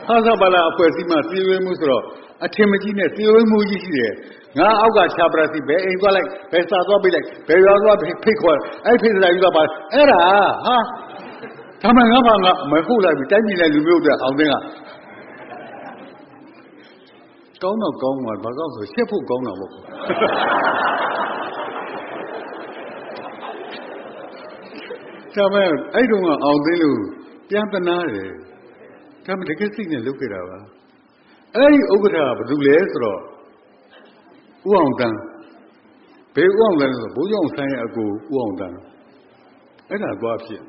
ဖာသပလာအဖွဲ့အစည်းမှာစီယိုရင်မှုဆိုတော့အထင်မကြီးနဲ့စီယိုရင်မှုကြီးရှိတယ်ငါအောက်ကခြာပရစီဘယ်အိမ်သွားလိုက်ဘယ်စာသွားပြလိုက်ဘယ်ရွာသွားဖိတ်ခေါ်အဲ့ဖိတ်စာယူသွားပါအဲ့ဒါဟာဒါမှငါဘာငါမဟုတ်လိုက်ပြီတိုင်းပြည်နဲ့လူမျိုးတွေအောင်သိန်းက ကောင်းတော့ကောင်းမှာဘာကောင်းဆိုရှက်ဖို့ကောင်းတာပေါ့ဒါမဲ့အဲ့တုန်းကအောင်သိလို့ပြန်တနာတယ်ဒါမှတကယ်စိတ်နဲ့လုပ်ခဲ့တာပါအဲ့ဒီဥက္ကဋ္ဌကဘာလို့လဲဆိုတော့ဥအောင်တန်းဘယ်ဥအောင်တန်းလဲဆိုဘိုးကျောင်းဆိုင်ရဲ့အကိုဥအောင်တန်းအဲ့ဒါသွားဖြစ်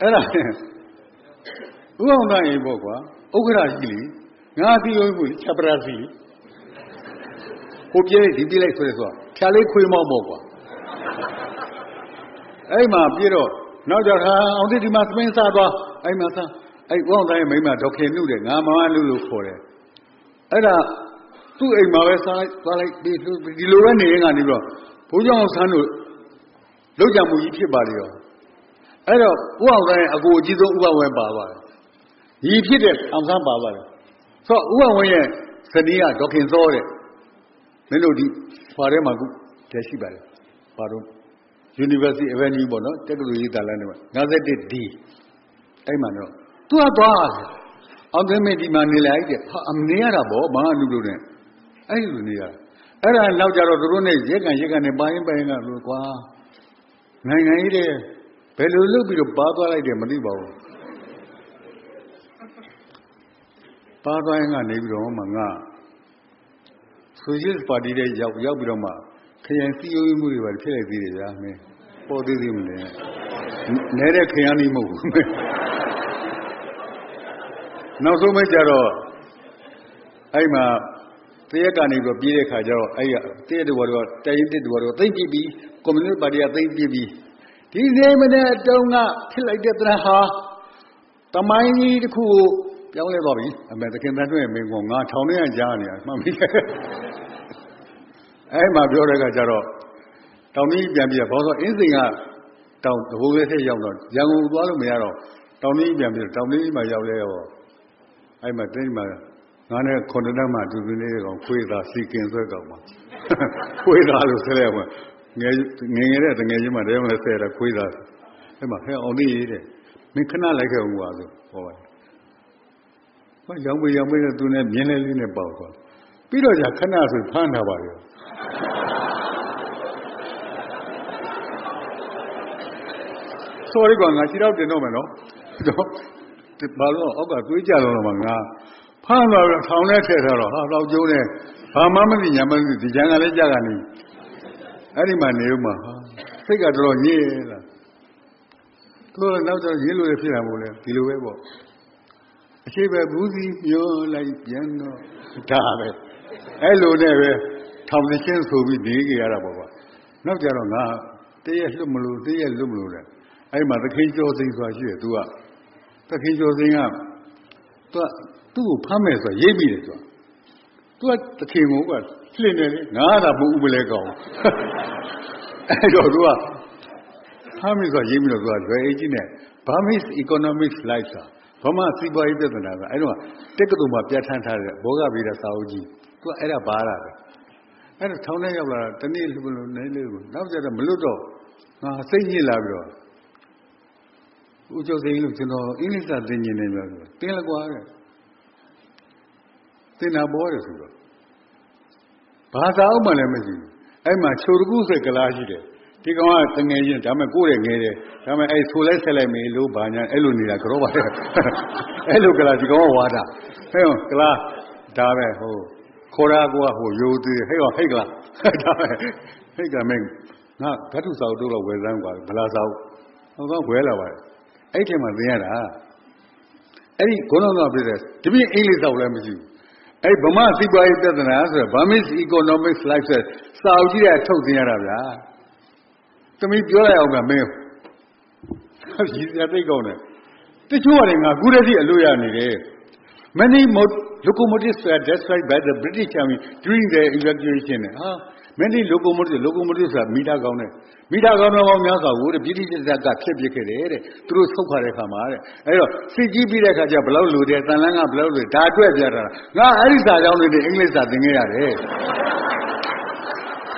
အဲ့ဒါ ဥအောင်တန်းရေပေါ့ကွာဥက္ကဋ္ဌကြီးလीငါစီရုံးမှုချက်ပရာစီဟိုပြေးလိုက်ဒီပြေးလိုက်ဆိုရဲဆိုတော့ဖြာလေးခွေးမောက်ပေါ့ကွာအဲ့မှာပြေးတော့နောက်ကြတာအောင်ဒီမှာသမင်းစားသွားအဲ့မှာစားအဲ့ဝေါတိုင်းမိမဒေါခင်နှုတ်တယ်ငါမမနှုတ်လို့ခေါ်တယ်အဲ့ဒါသူ့အိမ်မှာပဲစားလိုက်သွားလိုက်ပြီးဒီလိုပဲနေရင်ကနေပြီးတော့ဘိုးကျောင်းဆန်းတို့လောက်ကြမှုကြီးဖြစ်ပါလေရောအဲ့တော့ဥအောင်တိုင်းအကိုအကြီးဆုံးဥပဝဲပါပါတယ် ညီဖြစ်တဲ့အောင်ဆန်းပါပါတယ်ဆိုတော့ဥအောင်ဝင်းရဲ့ဇနီးကဒေါခင်စောတဲ့မင်းတို့ဒီဖာထဲမှာခုတည်းရှိပါတယ်ဘာလို့ University Avenue ပေါ့နော်တက္ကသိုလ်ရေးတာလမ်းတွေမှာ 51D အဲ့မှာတော့သူကသွားတယ်အောင်သိမင်းဒီမှာနေလိုက်တဲ့ဟာအမနေရတာဗောဘာမှလူလို့နဲ့အဲ့ဒီလိုနေရတာအဲ့ဒါနောက်ကြတော့သူတို့နဲ့ရက်ကန်ရက်ကန်နဲ့ပိုင်းပိုင်းကလို့ကွာနိုင်ငံကြီးတဲ့ဘယ်လိုလုပ်ပြီးတော့ပါသွားလိုက်တယ်မသိပါဘူး ပါသွားရင်ကနေပြီးတော့မှငါဆိုရှယ်ပါတီတဲ့ရောက်ရောက်ပြီးတော့မှခရိုင်စီယိုမှုတွေပါဖြစ်လိုက်သေးတယ်ဗျာမင်းပေါ်သေးသေးမလဲနဲတဲ့ခရိုင်ကြီးမဟုတ်ဘူးနောက်ဆုံးပဲကြတော့အဲ့မှာတရက်ကနေပြီးပြေးတဲ့ခါကျတော့အဲ့ရတရက်တော်တော့တိုင်ရင်တစ်တော်တော့သိမ့်ပြပြီးကွန်မြူနစ်ပါတီကသိမ့်ပြပြီးဒီနေမနဲ့တုံးကဖြစ်လိုက်တဲ့တရဟာတမိုင်းကြီးတစ်ခုကို ပြောင်းလဲသွားပြီအမေတခင်တန်းတွေ့မင်းကငါထောင်ထဲကကြားနေရမှတ်မိတယ်အဲ့မှာပြောတဲ့ကကြတော့တောင်ကြီးပြန်ပြဘာလို့အင်းစိန်ကတောင်ဘိုးလေးထက်ရောက်တော့ရန်ကုန်သွားလို့မရတော့တောင်ကြီးပြန်ပြတောင်ကြီးမှာရောက်လဲရောအဲ့မှာတိတ်မှာငါနဲ့ခုနှစ်တန်းမှတူတူလေးကောင်ခွေးသားစီကင်ဆွဲကောင်မှာခွေးသားလို့ဆဲလိုက်အောင်ငယ်ငယ်ငယ်တဲ့တငယ်ချင်းမှတည်းမလဲဆဲတာခွေးသားအဲ့မှာဟဲ့အောင်လေးတဲ့မင်းခဏလိုက်ခဲ့အောင်ကွာဆိုဟောပါမ ရောင်ပေးရောင်ပေးတဲ့သူနဲ့မြင်းလေးလေးနဲ့ပေါက်သွားပြီးတော့じゃခဏဆိုဖမ်းတာပါရောဆိုရီကွာငါခြေတော့တင်တော့မယ်နော်တော့ဘာလို့အောက်ကသွေးကြတော့မှငါဖမ်းလာတော့ထောင်ထဲထည့်ထားတော့ဟာတော့ကျုံးနေဘာမှမသိညာမသိဒီကြံကလည်းကြကနေအဲ့ဒီမှာနေဦးမှာဟာစိတ်ကတော်တော်ညစ်လာသူကနောက်တော့ရင်းလို့ဖြစ်တာမို့လဲဒီလိုပဲပေါ့ အရှိပဲဘူးစီမျောလိုက်ပြန်တော့ဒါပဲအဲ့လိုနဲ့ပဲထောင်ချင်းဆိုပြီးနေကြရတာပေါ့ကွာနောက်ကြတော့ငါတရက်လွတ်မလို့တရက်လွတ်မလို့လေအဲ့မှာသခင်ကျော်စိန်ဆိုတာရှိတယ်သူကသခင်ကျော်စိန်ကသူကသူ့ကိုဖမ်းမယ်ဆိုတာရိပ်ပြီးတယ်သူကသူကသခင်ကိုကလှင်တယ်လေငါသာမဟုတ်ဘူးလေကောင်အဲ့တော့သူကဖမ်းမယ်ဆိုတာရိပ်ပြီးတော့သူကလွယ်အေးကြီးနဲ့ Burmese Economics Life ဆိုတာ ဗမာစီးပွားရေးပြဿနာကအဲ့တော့တက်ကတူမှာပြဋ္ဌာန်းထားတဲ့ဘောဂဗေဒစာအုပ်ကြီးသူကအဲ့ဒါဘာလာပဲအဲ့တော့ထောင်းထဲရောက်လာတနေ့လူလိုနေလေးကိုနောက်ကြတော့မလွတ်တော့ငါစိတ်ညစ်လာပြီးတော့ဦးကျော်စိန်လို့ကျွန်တော်အင်္ဂလိပ်စာသင်နေတယ်ပြောတယ်တင်းလကွာတဲ့သင်တာပေါ်တယ်ဆိုတော့ဘာသာအုပ်မှလည်းမရှိဘူးအဲ့မှာချိုတကူဆိုကလားရှိတယ် ဒီကောင်ကတငယ်ချင်းဒါမဲ့ကိုယ့်ရဲ့ငယ်တယ်ဒါမဲ့အဲ့ဆိုလိုက်ဆက်လိုက်မေးလို့ဘာညာအဲ့လိုနေတာကြောပါတဲ့အဲ့လိုကလားဒီကောင်ကဝါတာဟဲ့ကလားဒါပဲဟိုခေါ်ရကွာဟိုရိုးသေးဟဲ့ဟဟိတ်ကလားဒါပဲဟိတ်ကမင်းငါဓာတုစာအုပ်တော့ဝယ်စမ်းกว่าဗလာစာအုပ်ဟောတော့ဝယ်လာပါတယ်အဲ့ထဲမှာသင်ရတာအဲ့ဒီဂုဏတော်ပြတဲ့တပြည့်အင်္ဂလိပ်စာလည်းမရှိဘူးအဲ့ဗမာစီးပွားရေးပြဿနာဆိုတော့ Burmese Economics Life ဆိုစာအုပ်ကြီးကထုတ်သင်ရတာဗျာ သမီးပြောလိုက်အောင်ကမင်းရည်စရာသိကောင်းတယ်တချို့ကလည်းငါကူးတဲ့စီအလို့ရနေတယ် many locomotives were destroyed by the British army during their evacuation ဟာ many locomotives locomotives ဆိုတာမီတာကောင်းတယ်မီတာကောင်းတော့များစွာကိုတဲ့ပြည်တိစက်ကဖြစ်ပစ်ခဲ့တယ်တဲ့သူတို့ဆုတ်ခါတဲ့ခါမှာတဲ့အဲ့တော့စစ်ကြီးပြီးတဲ့ခါကျဘလောက်လိုတယ်တန်လန်းကဘလောက်လိုဒါအတွက်ပြတာငါအဲ့ဒီစာကြောင်းလေးတွေအင်္ဂလိပ်စာသင်ခဲ့ရတယ်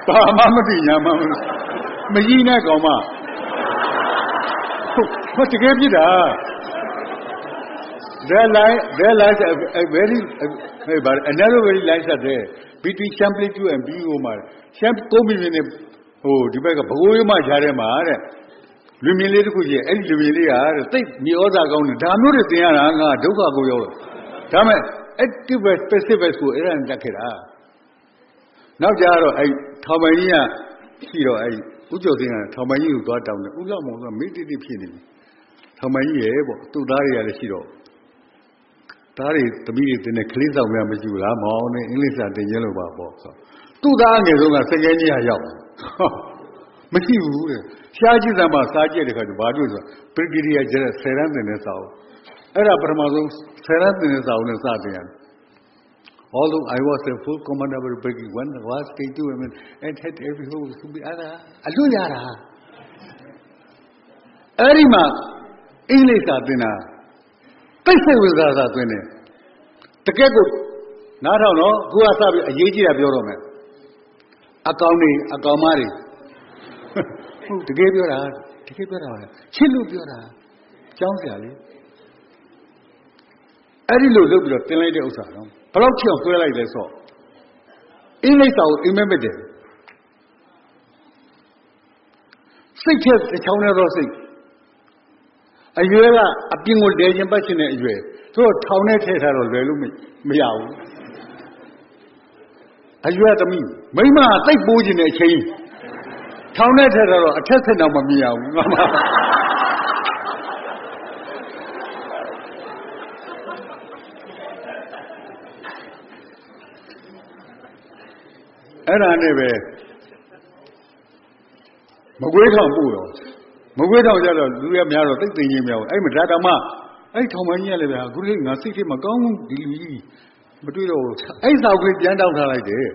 ဘာမှမသိညာမှမ မကြီးနဲ့ကောင်မဟုတ်တကယ်ဖြစ်တာ There lies there lies a, a very a, a, another very lies are there between Champlain and BO မှာ Champ ကိုမီနေဟိုဒီဘက်ကဘကိုးရမရှားထဲမှာတဲ့လူမြင်လေးတစ်ခုကြီးအဲ့ဒီလူမြင်လေးကတဲ့သိမြေဩဇာကောင်းတယ်ဒါမျိုးတွေသင်ရတာငါဒုက္ခကိုရောက်တော့ဒါမဲ့ active passive ကိုအဲ့ဒါနဲ့တက်ခဲ့တာနောက်ကြတော့အဲ့ထောင်ပိုင်ကြီးကရှိတော့အဲ့ ဦးကျော်စင်းကထောင်ပိုင်ကြီးကိုသွားတောင်းတယ်ဦးလောက်မောင်ကမေးတိတိဖြစ်နေပြီထောင်ပိုင်ကြီးရဲ့ပေါ့သူ့သားတွေကလည်းရှိတော့တသားတွေသမီးတွေတင်တဲ့ကလေးဆောင်များမရှိဘူးလားမောင်နဲ့အင်္ဂလိပ်စာတင်ခြင်းလို့ပါပေါ့ဆိုသူ့သားငယ်ဆုံးကစကဲကြီးဟာရောက်မရှိဘူးတဲ့ရှားကြည့်စမ်းပါစားကြည့်တဲ့ခါကျဘာတွေ့ဆိုပရိဂရိယာကျတဲ့ဆယ်ရန်တင်တဲ့စာအုပ်အဲ့ဒါပထမဆုံးဆယ်ရန်တင်တဲ့စာအုပ်နဲ့စတင်ရတယ် Although I was a full commander of the brigade, one was K2 I mean, and had every whole to be other. အလွတ်ရတာအဲ့ဒီမှာအင်္ဂလိပ်စာသင်တာတိတ်ဆိတ်ဝိဇာစာသင်တယ်တကယ်ကိုနားထောင်တော့ခုကစပြီးအရေးကြီးတာပြောတော့မယ်အကောင်တွေအကောင်မတွေဟုတ်တကယ်ပြောတာတကယ်ပြောတာပါချစ်လို့ပြောတာကြောင်းစရာလေအဲ့ဒီလိုလုပ်ပြီးတော့တင်လိုက်တဲ့ဥစ္စာတော့ ဘယ်တော့ချောင်ဆွဲလိုက်လဲဆိုအင်္ဂလိပ်စာကိုအိမ်မက်မက်တယ်စိတ်ထက်တစ်ချောင်းနဲ့တော့စိတ်အရွယ်ကအပြင်ကိုလဲခြင်းပတ်ခြင်းတဲ့အရွယ်သူတို့ထောင်နဲ့ထည့်ထားတော့လွယ်လို့မရဘူးအရွယ်သမီးမိမတိတ်ပိုးခြင်းတဲ့အချိန်ထောင်နဲ့ထည့်ထားတော့အထက်ဆက်တော့မမြင်အောင်ငါမ အဲ့ဒါနဲ့ပဲမကွေးထောင်ပို့တော့မကွေးထောင်ကြတော့လူရများတော့တိတ်သိင်ကြီးများဘူးအဲ့မှာဒါတောင်မှအဲ့ထောင်မကြီးရလေဗျာအခုလေးငါစိတ်ထဲမကောင်းဘူးဒီလူကြီးမတွေ့တော့ဘူးအဲ့စာကလေးပြန်တောက်ထားလိုက်တယ်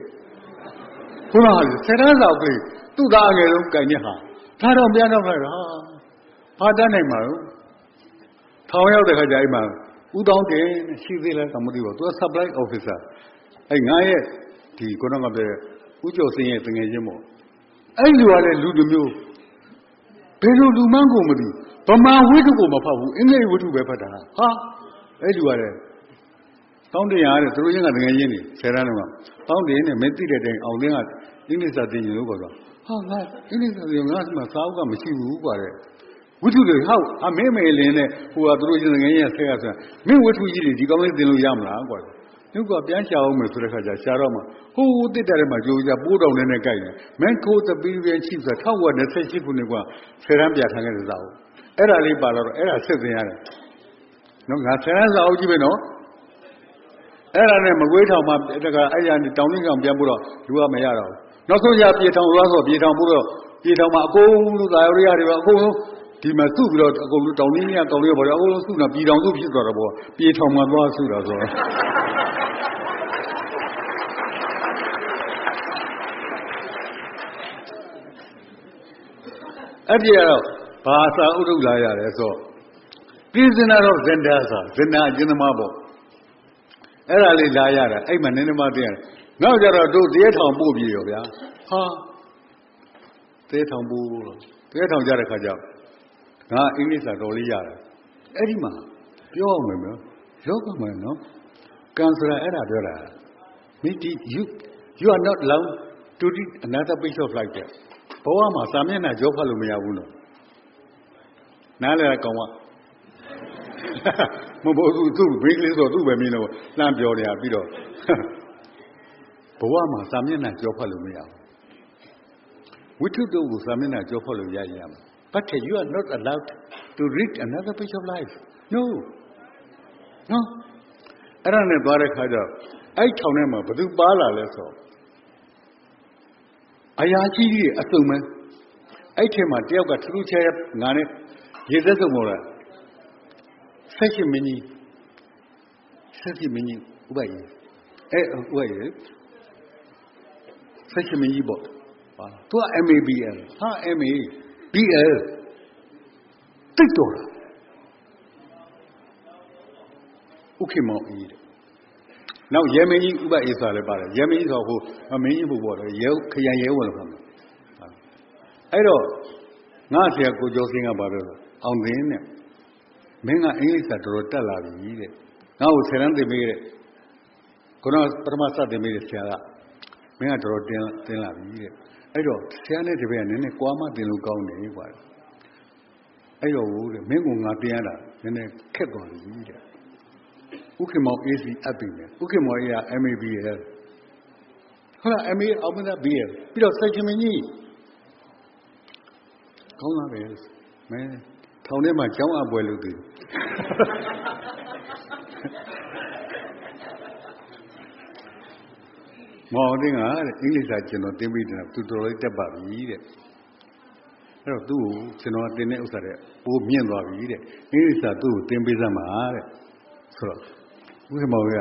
ခုနကဆယ်တန်းစာကလေးသူ့သားအငယ်ဆုံးကြိုင်နေဟာဒါတော့ပြန်တောက်လိုက်တာဟာတန်းနိုင်မှာလို့ထောင်ရောက်တဲ့ခါကျအဲ့မှာဦးတောင်းတင်ရှိသေးလားကမသိဘူးသူက supply officer အဲ့ငါရဲ့ဒီခုနကပြော ဦးကျော်စင်းရဲ့တငယ်ချင်းပေါ့အဲ့လူကလည်းလူတစ်မျိုးဘယ်လိုလူမှန်းကိုမသိဗမာဝိတုကိုမဖတ်ဘူးအင်္ဂလိပ်ဝိတုပဲဖတ်တာဟာအဲ့လူကလည်းတောင်းတင်ရတဲ့သူတို့ချင်းကတငယ်ချင်းတွေဆယ်တန်းတော့တောင်းတင်နဲ့မသိတဲ့တိုင်အောင်တင်းကအင်္ဂလိပ်စာသင်ရင်လို့ပေါ့ဆိုဟာငါအင်္ဂလိပ်စာသင်ငါ့မှာစာအုပ်ကမရှိဘူးကွာတဲ့ဝိတုတွေဟောက်အမေမေလင်းနဲ့ဟိုကသူတို့ချင်းတငယ်ချင်းဆဲရဆိုမင်းဝိတုကြီးတွေဒီကောင်းလေးသင်လို့ရမလားကွာ သူကပြန်ရှာအောင်မယ်ဆိုတဲ့ခါကျရှာတော့မှဟိုးတစ်တယ်မှာကြိုးကြပိုးတောင်နဲ့နဲ့ကြိုက်တယ်မန်ခိုးတပီးပြန်ချိဆို1028ခုနှစ်ကဆယ်ရန်ပြထားခဲ့တဲ့စာအုပ်အဲ့ဒါလေးပါတော့အဲ့ဒါစစ်သင်ရတယ်နော်ငါဆယ်ရန်စာအုပ်ကြီးပဲနော်အဲ့ဒါနဲ့မကွေးထောင်မှာတကအဲ့ရနေတောင်လေးကောင်ပြန်ပို့တော့လူကမရတော့ဘူးနောက်ဆုံးရပြေထောင်သွားဆိုပြေထောင်ပို့တော့ပြေထောင်မှာအကုန်လုံးသာရရတွေပါအကုန်လုံးဒီမှာစုပြီးတော့အကုန်လုံးတောင်လေးကြီးတောင်လေးပေါ်တော့အကုန်လုံးစုနေပြည်ထောင်စုဖြစ်သွားတော့ပေါ့ပြေထောင်မှာသွားစုတာဆိုတော့ အဲ့ဒီကတော့ဘာသာဥဒုလာရတယ်ဆိုပြည်စင်တာတော့ဇင်ဒါဆိုဇင်နာအကျဉ်းသမားပေါ့အဲ့ဒါလေးလာရတာအဲ့မှာနည်းနည်းမှသိရတယ်နောက်ကြတော့တို့တရားထောင်ပို့ပြီရောဗျာဟာတရားထောင်ပို့လို့တရားထောင်ကြတဲ့ခါကျငါအင်္ဂလိပ်စာတော်လေးရတယ်အဲ့ဒီမှာပြောအောင်မယ်နော်ယောဂမယ်နော်ကန်ဆရာအဲ့ဒါပြောတာမိတိ you you are not allowed to read another page of like that ဘဝမှာစာမျက်နှာကြောဖတ်လို့မရဘူးလို့နားလည်ကောင်ကမဘောသူသူ့ဘေးကလေးဆိုသူ့ပဲမင်းတော့လှမ်းပြောနေတာပြီးတော့ဘဝမှာစာမျက်နှာကြောဖတ်လို့မရဘူးဝိထုတုကိုစာမျက်နှာကြောဖတ်လို့ရရမှာ but you are not allowed to read another page of life no no အဲ့ဒါနဲ့သွားတဲ့ခါကျအဲ့ထောင်ထဲမှာဘယ်သူပါလာလဲဆို အရာကြီးကြီးအစုံမဲအဲ့ထဲမှာတယောက်ကထူးထူးခြားခြားငါနဲ့ရေသက်စုံပေါ်လာဆက်ရှိမင်းကြီးဆက်ရှိမင်းကြီးဥပယေအဲ့ဥပယေဆက်ရှိမင်းကြီးပေါ့ဟာသူက MABL ဟာ MA BL တိတ်တော်တာဥခေမောင်ကြီးတဲ့ နောက်ရဲမင်းကြီးဥပအေးစာလည်းပါတယ်ရဲမင်းကြီးဆိုဟိုမင်းကြီးဘုဘောတော့ရဲခရံရဲဝင်လို့ခေါ်တယ်အဲ့တော့ငါဆရာကိုကျော်စင်းကပါတော့အောင်သိင်းနဲ့မင်းကအင်္ဂလိပ်စာတော်တော်တက်လာပြီတဲ့ငါ့ကိုဆယ်တန်းသင်ပေးတဲ့ခုနပထမစသင်ပေးတဲ့ဆရာကမင်းကတော်တော်တင်းတင်းလာပြီတဲ့အဲ့တော့ဆရာနဲ့တပည့်ကနည်းနည်းကွာမတင်လို့ကောင်းတယ်ကွာအဲ့တော့ဟိုတဲ့မင်းကငါတင်ရတာနည်းနည်းခက်သွားပြီတဲ့ ဦးခင်မောင်အေးစီအပ်ပြီမယ်ဦးခင်မောင်အေးက MABL ဟုတ်လား MA အောင်မသား BL ပြီးတော့စိုက်ချင်းမင်းကြီးကောင်းလားပဲမင်းထောင်ထဲမှာကျောင်းအပ်ပွဲလုပ်တယ်မောင်တင်းကအင်္ဂလိပ်စာကျွန်တော်သင်ပေးတယ်သူတော်လေးတက်ပါပြီတဲ့အဲ့တော့သူ့ကိုကျွန်တော်သင်တဲ့ဥစ္စာတဲ့ပိုးမြင့်သွားပြီတဲ့အင်္ဂလိပ်စာသူ့ကိုသင်ပေးစမ်းပါတဲ့ဆိုတော့ ဦးမောင်က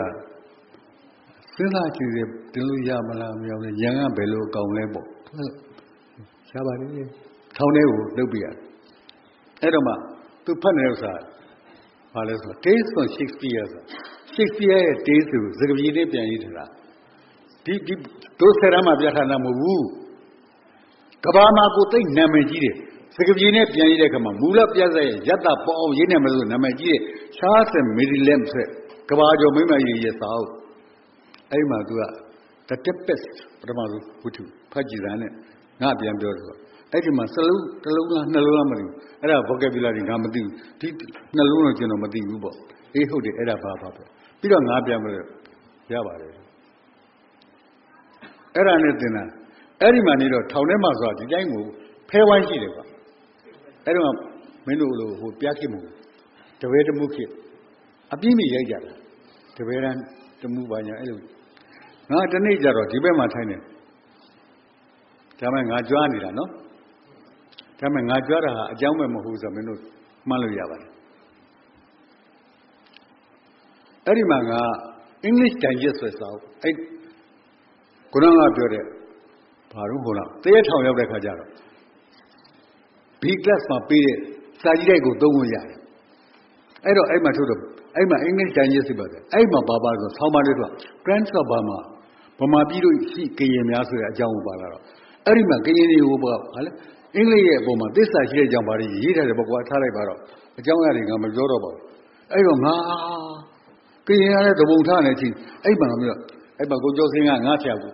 စဉ်းစားကြည့်တယ်တင်လို့ရမလားမရဘူးရန်ကဘယ်လိုအကောင်လဲပေါ့ရပါလေထောင်းထဲကိုလုတ်ပြရအဲ့တော့မှသူဖတ်နေတဲ့ဥစ္စာဘာလဲဆိုတော့ Tales from Shakespeare ဆို Shakespeare ရဲ့ Tales ကိုစကားပြေးလေးပြန်ရေးထားတာဒီဒီတို့ဆယ်ရမ်းမှာပြထားတာမဟုတ်ဘူးကဘာမှာကိုသိနာမည်ကြီးတယ်စကပြေနဲ့ပြန်ရတဲ့ခါမှာမူလပြတ်ဆက်ရဲ့ယတ္တပေါ်အောင်ရေးနေမလို့နာမည်ကြီးတဲ့ရှားစမီဒီလမ်ဆို ကဘာကျော်မိမကြီးရဲ့စာအုပ်အဲ့မှာသူက the tempest ပထမဆုံးဝတ္ထုဖတ်ကြည့်တာနဲ့ငါပြန်ပြောဆိုအဲ့ဒီမှာစလုံးတစ်လုံးလားနှစ်လုံးလားမသိဘူးအဲ့ဒါ vocabulary ငါမသိဘူးဒီနှလုံးတော့ကျွန်တော်မသိဘူးပေါ့အေးဟုတ်တယ်အဲ့ဒါဘာဘာပဲပြီးတော့ငါပြန်မလို့ရပါတယ်အဲ့ဒါနဲ့သင်တာအဲ့ဒီမှာနေတော့ထောင်ထဲမှာဆိုတာဒီတိုင်းကိုဖဲဝိုင်းရှိတယ်ကွာအဲ့တော့မင်းတို့လိုဟိုပြားခင်မှုတပည့်တမှုခေ အပြင်းမိရိုက်ကြတာတပည့်တန်းတမှုပါညာအဲ့လိုငါတနေ့ကျတော့ဒီဘက်မှာထိုင်နေဒါမှငါကြွားနေတာနော်ဒါမှငါကြွားတာဟာအကြောင်းပဲမဟုတ်ဆိုမင်းတို့မှန်းလို့ရပါတယ်အဲ့ဒီမှာငါ English Digest ဆိုစာအဲ့ခုနကပြောတဲ့ဘာလို့ဟိုလားတရက်ထောင်ရောက်တဲ့ခါကျတော့ B class မှာပေးတဲ့စာကြီးတိုက်ကိုသုံးလို့ရတယ်အဲ့တော့အဲ့မှာထုတ်တော့ အဲ့မှာ English Digest ပါတယ်အဲ့မှာဘာပါဆိုဆောင်းပါလေးတော့ Grants of Burma ဗမာပြည်လို့ရှိကရင်များဆိုတဲ့အကြောင်းကိုပါလာတော့အဲ့ဒီမှာကရင်တွေကိုဘာဟာလဲအင်္ဂလိပ်ရဲ့အပေါ်မှာသစ္စာရှိတဲ့အကြောင်းပါလေးရေးထားတယ်ပေါ့ကွာထားလိုက်ပါတော့အကြောင်းအရာတွေငါမပြောတော့ပါဘူးအဲ့တော့ငါကရင်ရတဲ့သဘုံထားနေချင်းအဲ့မှာမျိုးအဲ့မှာကိုကျော်စင်းကငါဆရာကို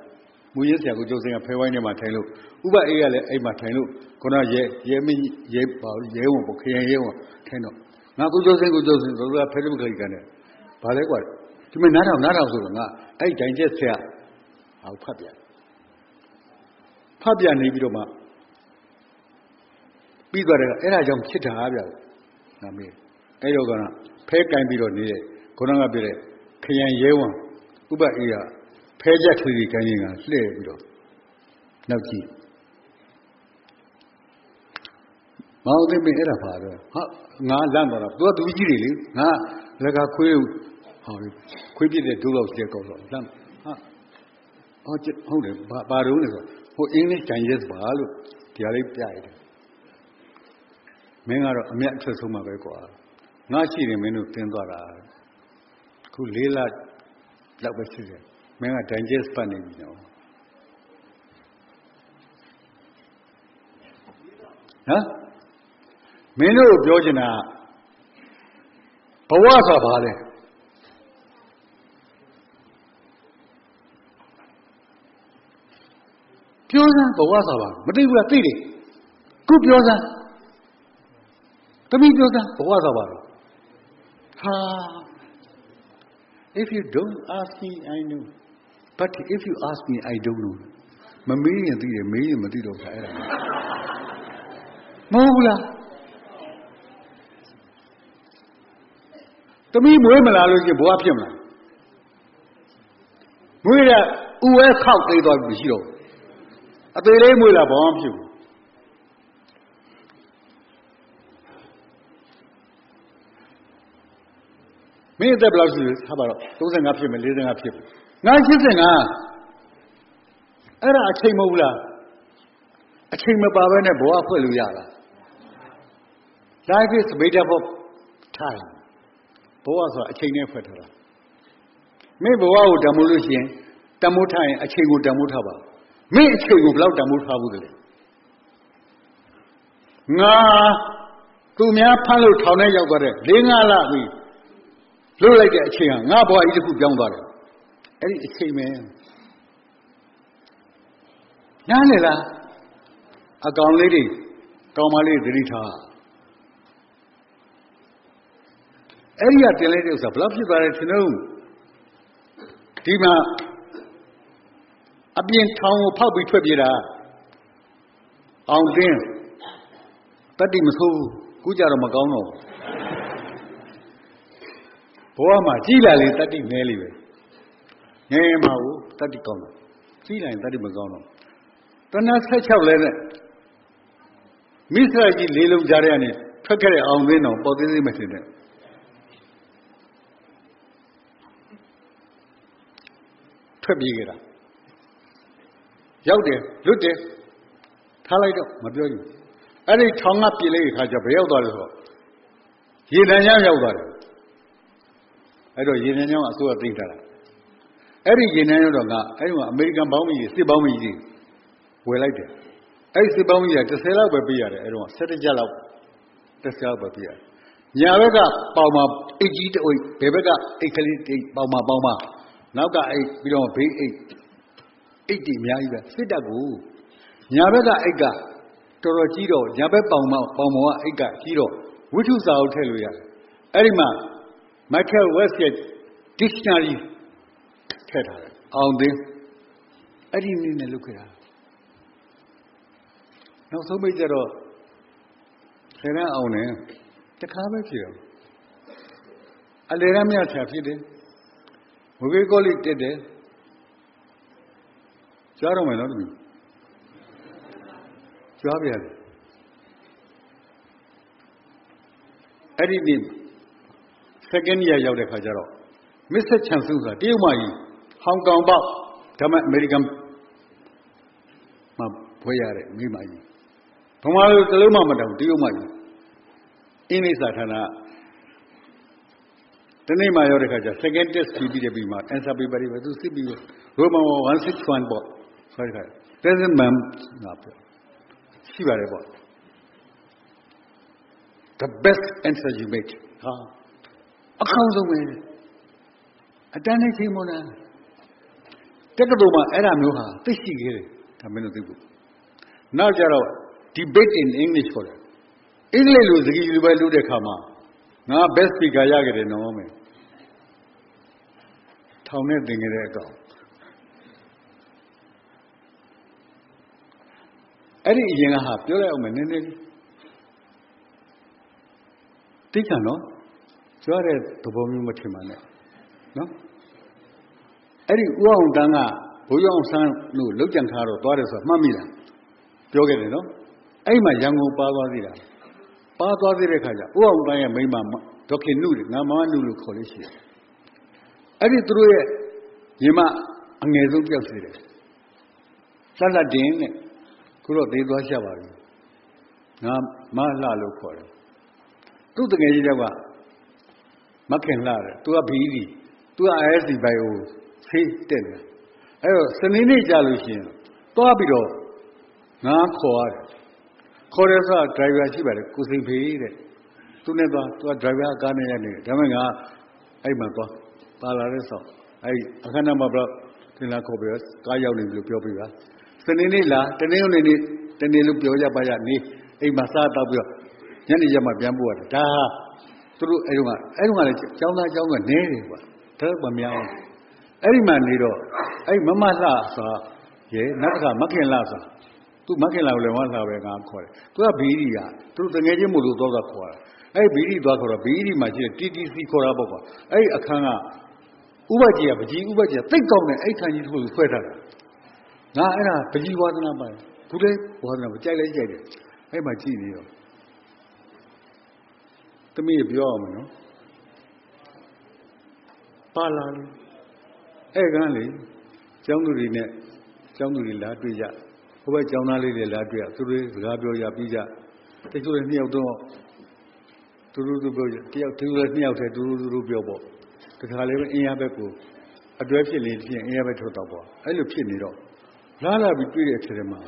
မူရင်းဆရာကိုကျော်စင်းကဖဲဝိုင်းထဲမှာထိုင်လို့ဥပအေးကလည်းအဲ့မှာထိုင်လို့ခုနရဲရဲမင်းရဲပါရဲဝန်ပေါ့ခရင်ရဲဝန်ထိုင်တော့ ငါကိုကျော်စင်းကိုကျော်စင်းတို့ကဖဲလို့ခိုင်ကနေဘာလဲကွာဒီမနားထောင်နားထောင်ဆိုတော့ငါအဲ့တိုင်ကျက်ဆရာဟောဖတ်ပြဖတ်ပြနေပြီးတော့မှပြီးသွားတယ်အဲ့ဒါကြောင့်ဖြစ်တာဗျာငါမေးအဲ့တော့ကဖဲကင်ပြီးတော့နေတဲ့ခုနကပြတဲ့ခရံရဲဝန်ဥပအေးကဖဲချက်ထွေကြီးကန်းကြီးကလှည့်ပြီးတော့နောက်ကြည့် မောင်သိမင်းအဲ့ဒါပါတော့ဟာငါလန့်သွားတာသူကသူကြီးတွေလေငါလက်ကခွေးဟာခွေးပြစ်တဲ့ဒုလောက်ကျဲကောက်တော့လန့်ဟာဟောဟုတ်တယ်ဘာဘာတော့လဲဆိုဟိုအင်္ဂလိပ်ကျန်ရက်ပါလို့ဒီဟာလေးပြရတယ်မင်းကတော့အမျက်အထွက်ဆုံးမှာပဲကွာငါရှိတယ်မင်းတို့တင်းသွားတာခုလေးလလောက်ပဲရှိတယ်မင်းက digest ပတ်နေပြီနော်ဟမ် မင်းတို့ပြောချင်တာဘဝဆိုတာဘာလဲပြောစမ်းဘဝဆိုတာဘာမသိဘူးလားသိတယ်ခုပြောစမ်းတမိပြောစမ်းဘဝဆိုတာဘာလဲဟာ if you don't ask me i know but if you ask me i don't know မမေးရင်သိတယ်မေးရင်မသိတော့ဘူးအဲ့ဒါမဟုတ်ဘူးလား သမီးမွေးမလာလို့ရှိရင်ဘဝဖြစ်မလားမွေးတဲ့ဥဝဲခောက်သေးသွားပြီရှိတော့အသေးလေးမွေးလာဘာမှဖြစ်ဘူးမင်းအသက်ဘယ်လောက်ရှိလဲထားပါတော့35ဖြစ်မယ်45ဖြစ်မယ်ငါ85အဲ့ဒါအချိန်မဟုတ်လားအချိန်မပါဘဲနဲ့ဘဝဖွဲ့လို့ရလား life is made up of time ဘဝဆိုတာအချိန်နဲ့ဖွဲ့ထားတာမင်းဘဝကိုတမိုးလို့ရှိရင်တမိုးထားရင်အချိန်ကိုတမိုးထားပါမင်းအချိန်ကိုဘယ်လောက်တမိုးထားဘူးလဲငါသူများဖမ်းလို့ထောင်ထဲရောက်သွားတဲ့၄၅လပြီလွတ်လိုက်တဲ့အချိန်ဟာငါဘဝကြီးတစ်ခုပြောင်းသွားတယ်အဲ့ဒီအချိန်ပဲနားလေလားအကောင်လေးတွေကောင်မလေးသတိထား အဲ့ဒီကတင်လိုက်တဲ့ဥစ္စာဘယ်လောက်ဖြစ်သွားတယ်ထင်တော့ဒီမှာအပြင်ထောင်ကိုဖောက်ပြီးထွက်ပြေးတာအောင်တင်းတတိမဆိုးဘူးခုကြတော့မကောင်းတော့ဘဝမှာကြီးလာလေတတိနဲလေပဲငယ်မှာကိုတတိကောင်းတယ်စီးလိုက်တတ်တယ်မကောင်းတော့တဏှာ16လဲနဲ့မိစ္ဆာကြီးလေးလုံးကြားရတဲ့ထွက်ခဲ့တဲ့အောင်သိန်းတော်ပေါ်သေးသေးမထင်နဲ့ ထွက်ပြေးကြတာရောက်တယ်လွတ်တယ်ထားလိုက်တော့မပြောဘူးအဲ့ဒီထောင်ကပြေးလိုက်တဲ့ခါကျဘယ်ရောက်သွားလဲဆိုတော့ရေနံချောင်းရောက်သွားတယ်အဲ့တော့ရေနံချောင်းအစိုးရသိမ်းထားတာအဲ့ဒီရေနံရောက်တော့ကအဲ့ဒီမှာအမေရိကန်ဘောင်းမကြီးစစ်ဘောင်းမကြီးတွေဝယ်လိုက်တယ်အဲ့ဒီစစ်ဘောင်းမကြီးက30လောက်ပဲပေးရတယ်အဲ့တော့17ကျပ်လောက်30လောက်ပဲပေးရတယ်ညာဘက်ကပေါင်မှာအိတ်ကြီးတအိတ်ဘယ်ဘက်ကအိတ်ကလေးအိတ်ပေါင်မှာပေါင်မှာ နောက်ကအိတ်ပြီးတော့ဘေးအိတ်အိတ်တီအများကြီးပဲစစ်တပ်ကိုညာဘက်ကအိတ်ကတော်တော်ကြီးတော့ညာဘက်ပေါင်မှာပေါင်မောကအိတ်ကကြီးတော့ဝိထုစာအုပ်ထည့်လို့ရတယ်အဲ့ဒီမှာ Michael West ရဲ့ dictionary ထည့်ထားတယ်အောင်သိအဲ့ဒီနည်းနဲ့လုပ်ခဲ့တာနောက်ဆုံးပိတ်ကြတော့ခရမ်းအောင်တယ်တခါပဲဖြစ်တော့အလေရမြတ်ဆရာဖြစ်တယ် ဝိဝေကောလိတက်တယ်ကြားတော့မယ်နော်တမီးကြားပြရတယ်အဲ့ဒီနေ့ second year ရောက်တဲ့ခါကျတော့ Mr. Chan Su ဆိုတာတရုတ်မကြီးဟောင်ကောင်ပေါက်ဒါမှအမေရိကန်မှာဖွဲ့ရတဲ့မိမကြီးဘုံမလိုတလုံးမှမတောင်တရုတ်မကြီးအင်းလေးစာဌာန တနေ့မှရောက်တဲ့ခါကျ second test ဖြေပြီးတဲ့ပြီးမှ answer paper တွေပဲ သူစစ်ပြီး Roman 161 ပေါ့ဆိုတဲ့ခါ present man ငါပြောရှိပါတယ်ပေါ့ the best answer you make ဟာအကောင်းဆုံးပဲအတန်းနဲ့ချိန်မလားတက္ကသိုလ်မှာအဲ့ဒါမျိုးဟာသိရှိခဲ့တယ်ဒါမင်းတို့သိဖို့နောက်ကြတော့ debate in english ခေါ်တယ်အင်္ဂလိပ်လိုစကားလိုပဲလုပ်တဲ့ခါမှာငါ best speaker ရခဲ့တယ်နော်မယ် ထောင်နဲ့သင်ခဲ့တဲ့အကောင်အဲ့ဒီအရင်ကဟာပြောလိုက်အောင်မယ်နည်းနည်းသိချင်နော်ကြွားတဲ့သဘောမျိုးမထင်ပါနဲ့နော်အဲ့ဒီဥအောင်တန်းကဘိုးရောင်ဆန်းလို့လောက်ကြံထားတော့သွားတယ်ဆိုတာမှတ်မိလားပြောခဲ့တယ်နော်အဲ့မှာရန်ကုန်ပါသွားသေးတာပါသွားသေးတဲ့ခါကျဥအောင်တန်းရဲ့မိန်းမဒေါက်ခင်နုတယ်ငါမမနုလို့ခေါ်လို့ရှိတယ် အဲ့ဒီသူတို့ရဲ့ညီမအငယ်ဆုံးပြောက်စီတယ်လှလှတင်တဲ့ခုတော့သေးသွားရှာပါပြီငါမလှလို့ခေါ်တယ်သူ့တငယ်ကြီးတယောက်ကမခင်လှတယ်သူကဘီလီသူက ISC ဘိုင်ကိုဖေးတက်တယ်အဲ့တော့စနေနေ့ကြာလို့ရှိရင်သွားပြီးတော့ငါခေါ်ရတယ်ခေါ်တယ်ဆိုတာ driver ရှိပါတယ်ကိုစိန်ဖေးတဲ့သူနဲ့သွားသူက driver ကားနဲ့ရနေတယ်ဒါပေမဲ့ငါအဲ့မှာသွား ပါလာတဲ့ဆောက်အဲ့အခန်းထဲမှာဘလို့သင်လာခေါ်ပြီးကားရောက်နေပြီလို့ပြောပြပါစနေနေ့လားတနေ့နေ့နေ့တနေ့လို့ပြောကြပါရနေအိမ်မှာစားတော့ပြီးတော့ညနေရက်မှပြန်ပို့ရတယ်ဒါဟာသူတို့အဲ့တော့ကအဲ့တော့ကလည်းကျောင်းသားကျောင်းကနဲတယ်ကွာဒါတော့မများဘူးအဲ့ဒီမှာနေတော့အဲ့မမလှဆိုရဲနောက်တစ်ခါမခင်လှဆိုသူမခင်လှကိုလည်းမလှပဲငါခေါ်တယ်သူကဘီဒီကသူတို့တငယ်ချင်းမို့လို့တော့ခေါ်တာအဲ့ဘီဒီသွားခေါ်တော့ဘီဒီမှာရှိတဲ့ TTC ခေါ်တာပေါ့ကွာအဲ့အခန်းက ဥပကြီးကပကြီးဥပကြီးကတိတ်ကောင်းတယ်အဲ့ခန်းကြီးတစ်ခုကိုဆွဲထားတာငါအဲ့ဒါပကြီးဝါသနာပါတယ်ခုလေးဝါသနာကြိုက်လိုက်ကြိုက်တယ်အဲ့မှာကြည့်နေတော့သမီးပြောအောင်မနော်ပါလာလေအဲ့ကန်းလေကျောင်းသူတွေနဲ့ကျောင်းသူတွေလာတွေ့ကြဟိုဘက်ကျောင်းသားလေးတွေလာတွေ့သူတို့စကားပြောရပြီးကြတချို့လည်းနှစ်ယောက်တော့သူတို့သူပြောတယောက်သူတို့လည်းနှစ်ယောက်တည်းသူတို့သူတို့ပြောပေါ့ တခါလေးပဲအင်းရဘက်ကိုအတွဲဖြစ်လေဖြစ်ရင်အင်းရဘက်ထွက်တော့ပေါ့အဲ့လိုဖြစ်နေတော့လာလာပြီးတွေ့တဲ့အချိန်မှာ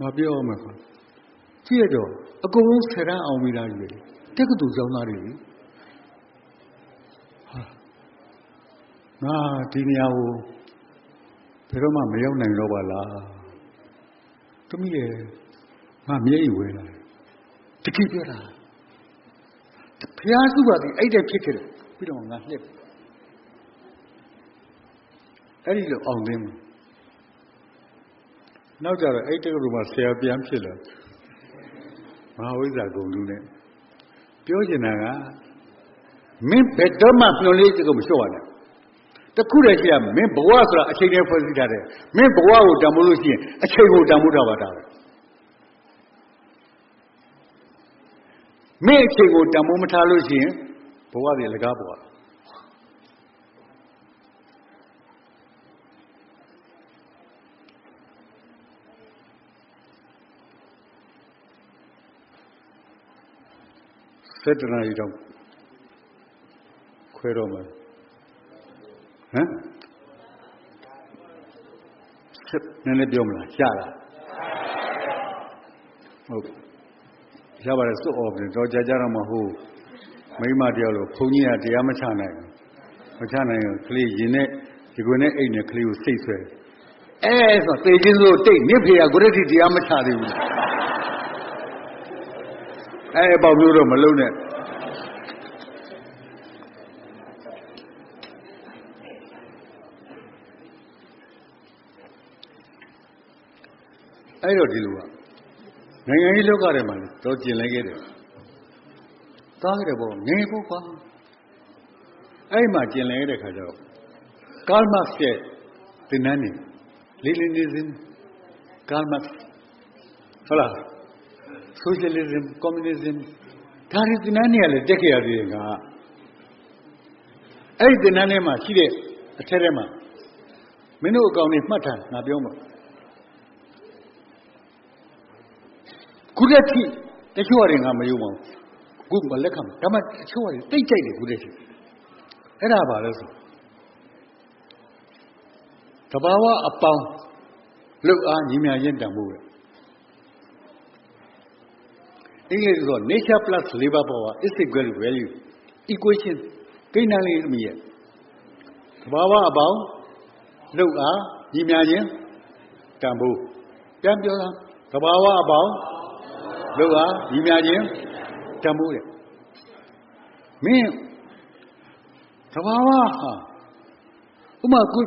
မပြောအောင်မခွာကြည့်ရတော့အကုန်လုံးဆယ်တန်းအောင်မိတာကြီးလေတက္ကသိုလ်ကျောင်းသားတွေလေဟာငါဒီနေရာကိုဘယ်တော့မှမရောက်နိုင်တော့ပါလားတမီးရဲ့ငါမျက်ရည်ဝဲလာတယ်တကိပြောတာဖျားစုပါသည်အဲ့တဲ့ဖြစ်ခဲ့တယ် ပြီးတော့ငါလှက်အဲ့ဒီလိုအောင်သိမ်းနောက်ကြတော့အဲ့တက္ကသိုလ်မှာဆရာပြန်ဖြစ်လာမဟာဝိဇ္ဇာဂုံလူနဲ့ပြောချင်တာကမင်းဘယ်တော့မှမျောလေးစကုမလျှော့ရနဲ့တတစ်ခုတည်းရှိရမင်းဘဝဆိုတာအချိန်နဲ့ဖွဲ့စည်းထားတယ်မင်းဘဝကိုတန်ဖိုးလို့ရှိရင်အချိန်ကိုတန်ဖိုးထားပါတာပဲမင်းအချိန်ကိုတန်ဖိုးမထားလို့ရှိရင် ဘဝတွေလကားဘဝစက်တနာရီတော့ခွဲတော့မယ်ဟမ်ဆက်နည်းနည်းပြောမလားရှားလားဟုတ်ရပါတယ်စွတ်အော်ပြန်တော့ကြာကြတော့မဟုတ် မိမတယောက်လို့ဘုန်းကြီးကတရားမချနိုင်ဘူးမချနိုင်ဘူးကလေးရင်နဲ့ဒီကွနဲ့အိတ်နဲ့ကလေးကိုစိတ်ဆွဲအဲဆိုသေချင်းစိုးတိတ်မြစ်ဖေကကိုရတိတရားမချသေးဘူးအဲပေါ့မျိုးတော့မလုံးနဲ့အဲ့တော့ဒီလိုကနိုင်ငံရေးလောကထဲမှာတော့ကျင်လိုက်ခဲ့တယ် သားခဲ့တယ်ပေါ့ငယ်ပေါ့ကွာအဲ့မှာကျင်လိုက်တဲ့ခါကျတော့ကာလ်မတ်စ်ရဲ့သင်္นานနေလေလီနီဇမ်ကာလ်မတ်စ်ဟုတ်လားဆိုရှယ်လစ်ဇမ်ကွန်မြူနစ်ဇမ်ဒါတွေသင်္นานနေရလေတက်ခဲ့ရသေးတယ်ကအဲ့ဒီသင်္นานထဲမှာရှိတဲ့အထက်ထဲမှာမင်းတို့အကောင်တွေမှတ်ထားငါပြောမှာခုလက်ထိတချို့တွေကမယုံပါဘူး ခုမလက်ခံဒါမှတချို့ကတိတ်ကြိုက်တယ်ခုလက်ထိအဲ့ဒါပါလဲဆိုတဘာဝအပေါင်းလှုပ်အားညီမြရင်တန်မှုပဲအင်္ဂလိပ်ဆို nature plus labor power is equal to value equation ကိန်းနန်းလေးအမိရဲ့တဘာဝအပေါင်းလှုပ်အားညီမြရင်တန်ဖို့ပြန်ပြောတာတဘာဝအပေါင်းတို့ဟာညီမြချင်း တမိုးတယ်မင်းသဘာဝဟာဥမာခု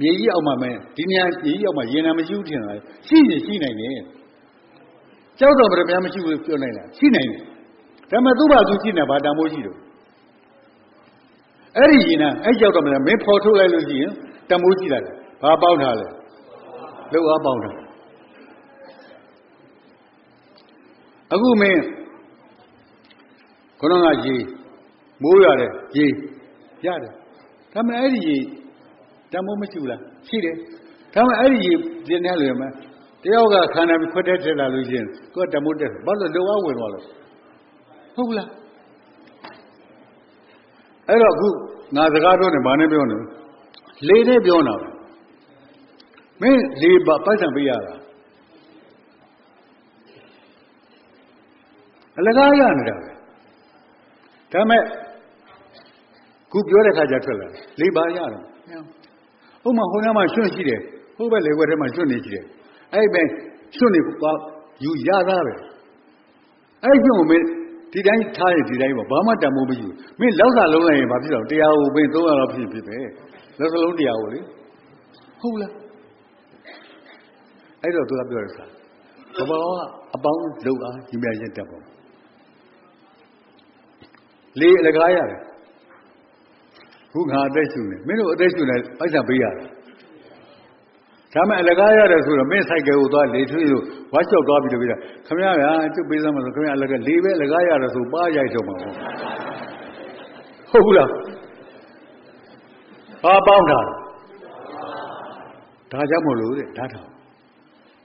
မြေကြီးအောက်မှာမဲဒီနေရာမြေကြီးအောက်မှာရင်နာမရှိဘူးထင်တယ်ရှိရင်ရှိနိုင်တယ်ကြောက်တော့ဗရမမရှိဘူးပြောနိုင်လားရှိနိုင်တယ်ဒါပေမဲ့သူ့ဘာသူရှိနေဘာတမိုးရှိတော့အဲ့ဒီရင်နာအဲ့ကြောက်တော့မင်းဖော်ထုတ်လိုက်လို့ရှိရင်တမိုးရှိတာလေဘာပေါက်ထားလဲလောက်အားပေါက်ထားအခုမင်း ခဏကရေမိုးရတယ်ရေရတယ်ဒါမှအဲ့ဒီရေတမိုးမရှိဘူးလားရှိတယ်ဒါမှအဲ့ဒီရေပြင်းနေလို့မတယောက်ကခန္ဓာခွက်တဲ့ထက်လာလို့ရှိရင်ကိုယ်တမိုးတက်ဘာလို့လောကဝင်သွားလို့ဟုတ်ဘူးလားအဲ့တော့အခုငါစကားပြောနေဘာနဲ့ပြောနေလေနဲ့ပြောနေတာမင်းလေပါပိုက်ဆံပေးရတာအလကားရနေတာပဲ ဒါမဲ့ခုပြောတဲ့ခါကျထွက်လာလေးပါရတယ်ဟုတ်မှဟိုနားမှာရွှွန့်ရှိတယ်ဟိုဘက်လေဝက်ထဲမှာရွှွန့်နေရှိတယ်အဲ့ပဲရွှွန့်နေပါယူရသားပဲအဲ့ရွှွန့်ကိုမင်းဒီတိုင်းထားရင်ဒီတိုင်းပါဘာမှတန်မိုးမရှိဘူးမင်းလောက်စာလုံးလိုက်ရင်ဘာဖြစ်တော့တရားကိုမင်း300လောက်ဖြစ်ဖြစ်ပဲလောက်စလုံးတရားကိုလေဟုတ်လားအဲ့တော့သူကပြောရစားဘဘကအပေါင်းလုံအားညီမရတဲ့ပေါ့ လေအလကားရတယ်ခုငါအသက်ရှူနေမင်းတို့အသက်ရှူနေပိုက်ဆံပေးရတယ်ဒါမှအလကားရတယ်ဆိုတော့မင်းဆိုင်ကယ်ကိုသွားလေထွေးလို့ဝါချောက်သွားပြီးတော့ပြတာခမရဗျာကျုပ်ပေးစမ်းမလို့ခမရအလကားလေပဲအလကားရတယ်ဆိုပါရိုက်တော့မှာပေါ့ဟုတ်ဘူးလားဘာပေါင်းတာဒါကြောင့်မလို့တဲ့ဓာတ်ထောင်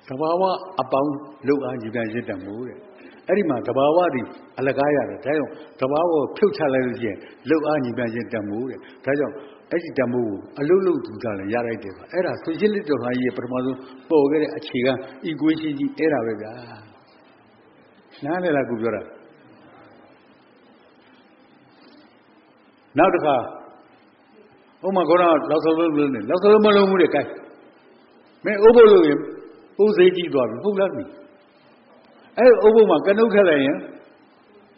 သဘာဝအပေါင်းလောက်အားကြည်ပြန်ရစ်တတ်မှုတဲ့ အဲ့ဒီမှာတဘာဝတည်အလကားရတယ်ဒါကြောင့်တဘာဝကိုဖြုတ်ချလိုက်လို့ရှိရင်လုတ်အားညီပြန်ခြင်းတမှုတဲ့ဒါကြောင့်အဲ့ဒီတမှုကိုအလုတ်လုတ်သူကလည်းရလိုက်တယ်ပါအဲ့ဒါဆိုရှယ်လစ်တော်ဟာကြီးရဲ့ပထမဆုံးပေါ်ခဲ့တဲ့အခြေခံ equation ကြီးအဲ့ဒါပဲဗျာနားလည်လားခုပြောတာနောက်တစ်ခါဥမာခေါင်းတော့လောက်ဆုံးလုံးလုံးနေလောက်ဆုံးလုံးမလုံးဘူးတဲ့ gain မင်းဥပုပ်လို့ရင်ပုံစံကြည့်သွားပြီဟုတ်လားမင်း အဲ့ဥပုပ်မှာကနုတ်ခက်လိုက်ရင်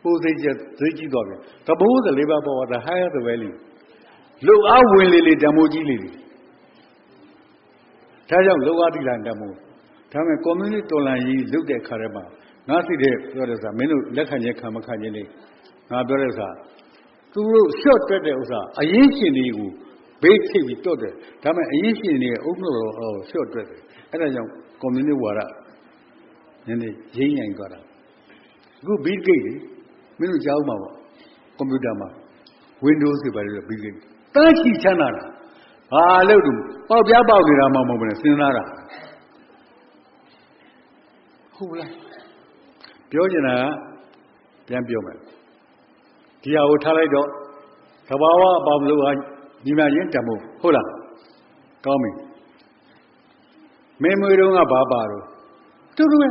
ပုံစံကြည့်ဈေးကြည့်သွားပြီတဘိုးသလေးပါပေါ်တာ higher the value လူအားဝင်လေလေတမိုးကြီးလေလေဒါကြောင့်လောကတိလန်တမိုးဒါမဲ့ community တော်လန်ကြီးလုတ်တဲ့ခါထဲမှာငါသိတဲ့ပြောတဲ့စာမင်းတို့လက်ခံခြင်းခံမခံခြင်းလေးငါပြောတဲ့စာသူတို့ short တက်တဲ့ဥစ္စာအရင်ရှင်တွေကိုဘေးချိတ်ပြီးတော့တယ်ဒါပေမဲ့အရေးရှိနေအုပ်လို့တော့ရှော့တွက်တယ်အဲ့ဒါကြောင့်ကွန်မြူနတီဝါဒ နည်းနည်းရင်းရင်သွားတာအခုဘီဂိတ်မင်းတို့ကြားဦးမှာပေါ့ကွန်ပျူတာမှာ Windows တွေပါတယ်ဘီဂိတ်တန်းချီချမ်းသာတာဟာလို့တူပေါက်ပြားပေါက်နေတာမှမဟုတ်ဘူးလေစဉ်းစားတာဟုတ်လားပြောချင်တာကပြန်ပြောမယ်ဒီဟာကိုထားလိုက်တော့သဘာဝအပေါင်းလို့ဟာညီမချင်းတမို့ဟုတ်လားကောင်းပြီမင်းမွေးတော့ကဘာပါတော့တူတူပဲ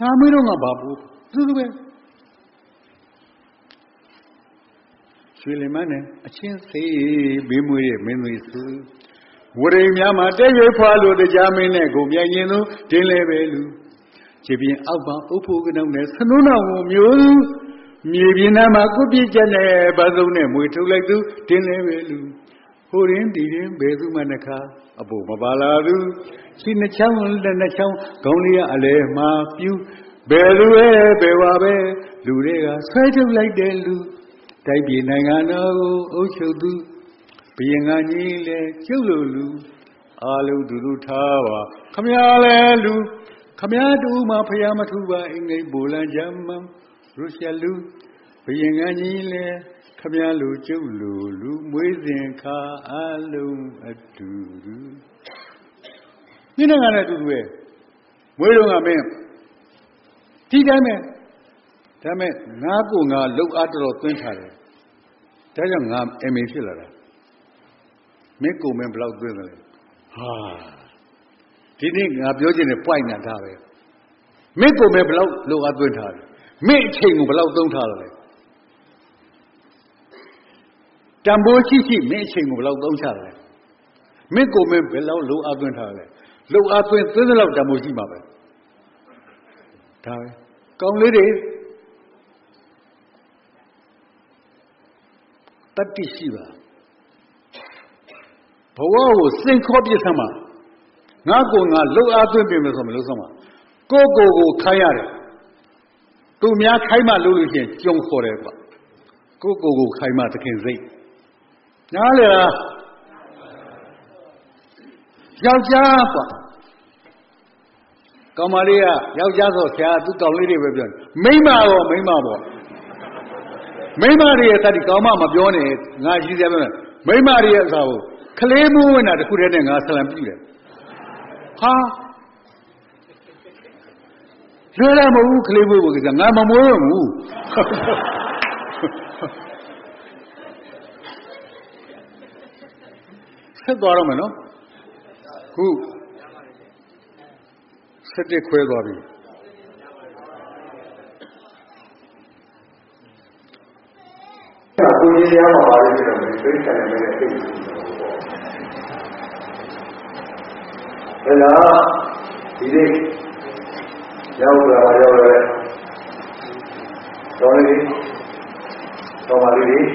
ငါမွေးတော့ကဘာဘူးတူတူပဲရွှေလင်မနဲ့အချင်းစေးဘေးမွေးရဲ့မင်းသွေးစုဝရိန်များမှာတဲ့ရွေဖွာလို့တရားမင်းနဲ့ကိုမြိုင်ရင်သူတင်းလဲပဲလူခြေပြင်းအောက်ပါအုပ်ဖို့ကနှောင်းနဲ့ဆနုံးတော်ကိုမျိုးမြေပြင်သားမှာကုပြစ်ချက်နဲ့ဘာစုံနဲ့မွေထုတ်လိုက်သူတင်းလဲပဲလူ ဟိုရင်ဒီရင်ဘယ်သူမှနှခါအဖို့မပါလာသူရှိနှချောင်းလက်နှချောင်းခေါင်းလေးကအလဲမှာပြူဘယ်လူပဲဘယ်ဝါပဲလူတွေကဆွဲထုတ်လိုက်တဲ့လူတိုက်ပြည်နိုင်ငံတော်ကိုအုပ်ချုပ်သူဘယင်ကကြီးလဲကျုပ်လိုလူအာလုံးဒူဒူထားပါခမရလဲလူခမရတူမှဖျားမထူပါအင်္ဂိတ်ဘူလန်ဂျမ်မရုရှားလူဘယင်ကကြီးလဲခ မရလူကျုပ်လိုလူမွေးစဉ်ခါအလုံးအတူတူနိနေကနဲ့အတူတူပဲမွေးတော့ကမင်းဒီတိုင်းပဲဒါမဲ့ငါကိုငါလှုပ်အားတော်သွင်းထားတယ်ဒါကြောင့်ငါအမေဖြစ်လာတာမင်းကိုမင်းဘယ်လောက်သွင်းတယ်လဲဟာဒီနေ့ငါပြောချင်တဲ့ point ကဒါပဲမင်းကိုမင်းဘယ်လောက်လှုပ်အားသွင်းထားတယ်မင်းအချိန်ကိုဘယ်လောက်သုံးထားတယ် လဲတံပိုးရှိရှိမင်းအချိန်ကိုဘယ်လောက်သုံးချတယ်လဲမင်းကိုမင်းဘယ်လောက်လှုပ်အားသွင်းထားတယ်လဲလှုပ်အားသွင်းသွင်းတဲ့လောက်တံပိုးရှိမှာပဲဒါပဲကောင်းလေးတွေတတ္တိရှိပါဘဝကိုစင်ခေါ်ပြစ်သမှာငါကိုငါလှုပ်အားသွင်းပြင်မယ်ဆိုမလို့သမှာကိုကိုကိုခိုင်းရတယ်သူများခိုင်းမှလှုပ်လို့ရှိရင်ကြုံခေါ်တယ်ကွာကိုကိုကိုခိုင်းမှသခင်စိတ် နားလေလားယောက်ျားကွာကောင်မလေးကယောက်ျားဆိုဆရာသူတောင်လေးတွေပဲပြောမိန်းမရောမိန်းမပေါ့မိန်းမတွေရဲ့တတိကောင်မမပြောနဲ့ငါရှိသေးတယ်မိန်းမတွေရဲ့အစာကိုကလေးမွေးဝင်တာတခုတည်းနဲ့ငါဆလံပြူတယ်ဟာလွယ်လာမဟုတ်ဘူးကလေးမွေးဖို့ကိစ္စငါမမွေးဘူး ဆက်သွားတော့မယ်နော်ခုဆက်တက်ခွဲသွားပြီကိုကြီးတရားမှာပါလို့ပြောတယ်သိချင်တယ်တဲ့သိအဲ့တော့ဒီနေ့ရောက်လာရောက်လာတော်လေးတော်ပါလေး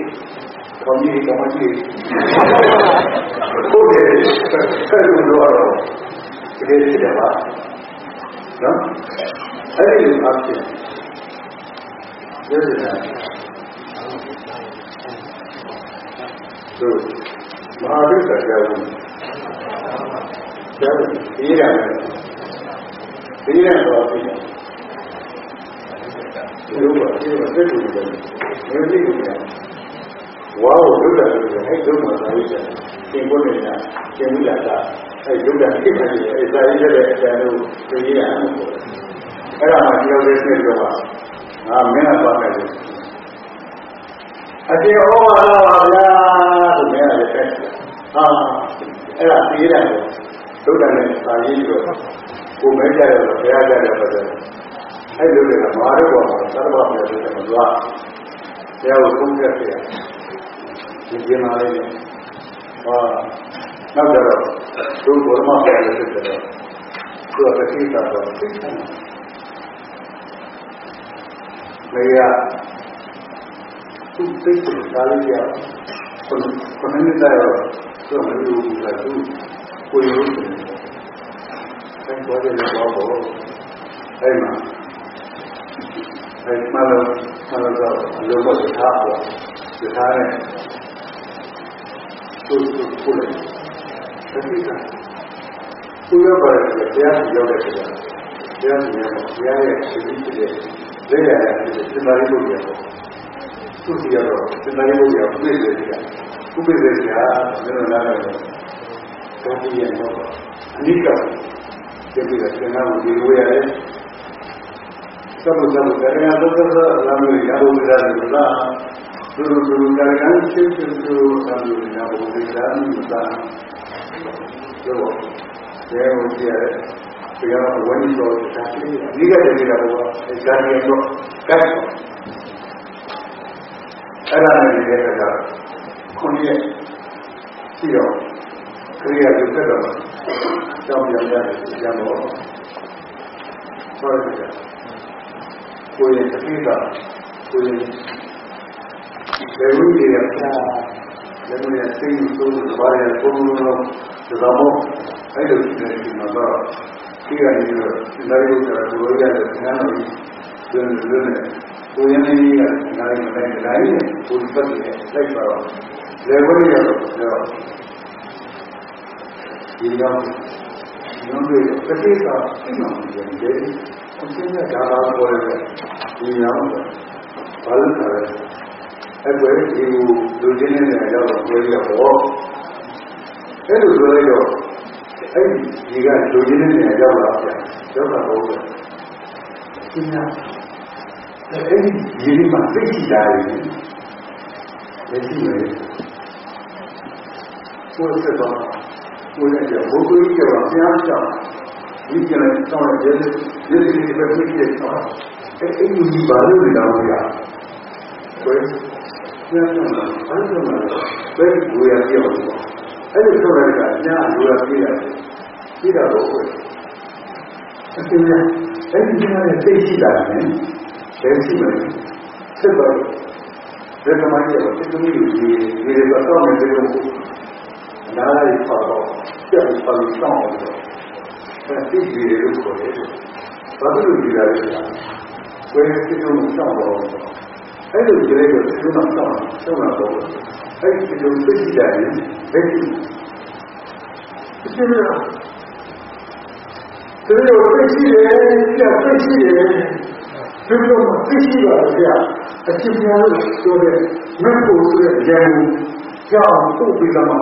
တော်ကြီးတော်မကြီးဟု တ်တယ်ဆက်လို့တော့ဒီနေ့ပြပါနော်အဲ့ဒီအဖြစ်ပြောတယ်သူမဟာဝိဇ္ဇာကြောင့်ကျောင်းဒီရတယ်ဒီရတော့ပြီဒီလိုပါဒီလိုသက်တူတယ်မင်းသိတယ်ဝါဝဒုက္ခလို့ဟဲ့ဒုက္ခသာရိတယ် သင်ဖို့နေတာသင်မိလာတာအဲဒုက္ခဖြစ်နေတယ်အဲသာရိတဲ့အကျဉ်းလို့သိရတာအဲ့ဒါမှကြောက်တဲ့စိတ်တော့ငါမင်းကသွားတယ်အတေဟောလာပါဗျာဆိုမြဲတယ်တဲ့ဟာအဲ့ဒါသိရတယ်ဒုက္ခနဲ့သာရိတော့ကိုမဲကြရတော့ဘုရားကြတယ်ပါတယ်အဲ့လိုလေမာရဘောမှာသတ္တဝါပြောတယ်မသွားဘုရားကိုကုန်ရက်ပြရဒီကျင်းလာလေး ဟာနောက်ကြတော့သူဘောရမပြောတယ်ဖြစ်တယ်သူကတိတာတော့သိတယ်မေရသူသိတယ်ဒါလေးရခုခုနည်းတည်းတော့သူမလို့ဘူးလားသူကိုယ်ရုပ်တယ်အဲဘောတယ်တော့ဘောအဲ့မှာအဲ့မှာတော့ဆရာတော်အလိုတော်ထားပေါ့ဒီထား နဲ့သူ့သူ့ပို့လိုက်တတိကသူရောက်ပါတယ်တရားစီရောက်တဲ့ခါကျတရားစီရောက်တရားရဲ့ရှိပြီးဖြစ်တဲ့လက်ရတဲ့စင်္သာရိပုတ္တရာပေါ့သူစီရတော့စင်္သာရိပုတ္တရာပြည့်တယ်ကြာဥပ္ပေသေဆရာမင်းတို့နားတယ်တော့ဒီရဲ့တော့အနိကကျေပြီးတော့သင်္ကန်းကိုဒီလိုရတယ်သဘောသဘောတရားတော့တော့လာလို့ရဖို့ရတယ်လားသူတို့သူတို့ကလည်းချင်းချင်းတို့သာလို့ရဖို့ရတယ်မှာတော့ရဲကိုကြည့်ရတယ်တ ရားဝိနည်းတော်တာရှိအနိကတည်းကဘောအဲဇာတိတော့ကတ်အဲ့ဒါနဲ့ဒီကကခုနှစ်ရက်ရှိတော့ခရိယာပြုတ်တော့ကြော င်းပြန်ရတယ်ပြန်တော့ဟုတ်တယ်ကိုယ်ရဲ့အသိကကိုယ်ရဲ့ဘယ်လိုလဲဆရာဘယ်လိုလဲသိလို့ဆိုတော့ဘာလဲပုံလို့တော့ဒါမှမဟုတ်အဲ့လိုရှိနေဒီမှာတော့ဒီကနေပြီးတော့ဒီလိုမျိုးကတော့ဒီလိုရတယ်ငါတို့ဒီလိုလိုနဲ့ကိုယ်ရင်းနေရငါတို့မတိုင်းတိုင်းနဲ့ကိုယ်ပတ်နေလိုက်ပါတော့လေဝိရတော့တော့ဒီတော့ဒီလိုမျိုးတစ်ခေတ်ကအိမ်မှာနေတယ်အစင်းရဒါသာပေါ်တယ်ဒီရောက်ဘာလို့လဲ အဲ့ကွယ်ဒီလူချင်းနေတဲ့ရောက်တော့ပြောရတော့အဲ့လိုဆိုလိုက်တော့အဲ့ဒီကလူချင်းနေတဲ့ရောက်လာပြန်ရောက်တာဟုတ်တယ်ရှင်းလားအဲ့ဒီဒီမှာသိရှိတာလေလက်ရှိမယ်ကိုယ်ဆက်တော့ကိုယ်ရဲ့ဘုရားကြီးကဘုရားကြောင့်ဒီကနေ့တော့ရဲ့ဒီဒီဒီပဲဖြစ်ဖြစ်တော့အဲ့ဒီဒီဘာလို့လဲတော့ဗျာကိုယ် ညံ့တယ်ဘာလို့လဲဘယ်ကိုရပြောင်းအဲ့ဒီဆိုရတဲ့ကညာလိုရပြရတယ်ပြတာတော့ဟုတ်အတင်းနဲ့အဲ့ဒီညာနဲ့သိရှိတာနဲ့ဘယ်ရှိမလဲဆက်ပါဘယ်ကမှရတော့ဒီလိုမျိုးဒီဒီတော့မယ်ဒီလိုနားလိုက်ပါတော့ပြတ်ပါလို့စောင့်အောင်အဲ့ဒီဒီလိုကိုလေဘာလို့ဒီလာလဲဝယ်စစ်လို့စောင့်တော့ အဲ့လိုကြည့်လိုက်တော့ဒီလိုမှစောင့်စောင့်တော့အဲ့ဒီလိုသိရှိတာလေဘယ်ရှိဒီလိုသူတို့သိရှိတယ်ပြတ်သိရှိတယ်သူတို့သိရှိပါဗျာအချင်းများလို့ပြောတဲ့မက်ဖို့ဆိုတဲ့ဉာဏ်ကိုကြောင်းပုတ်ပြီးတော့မှ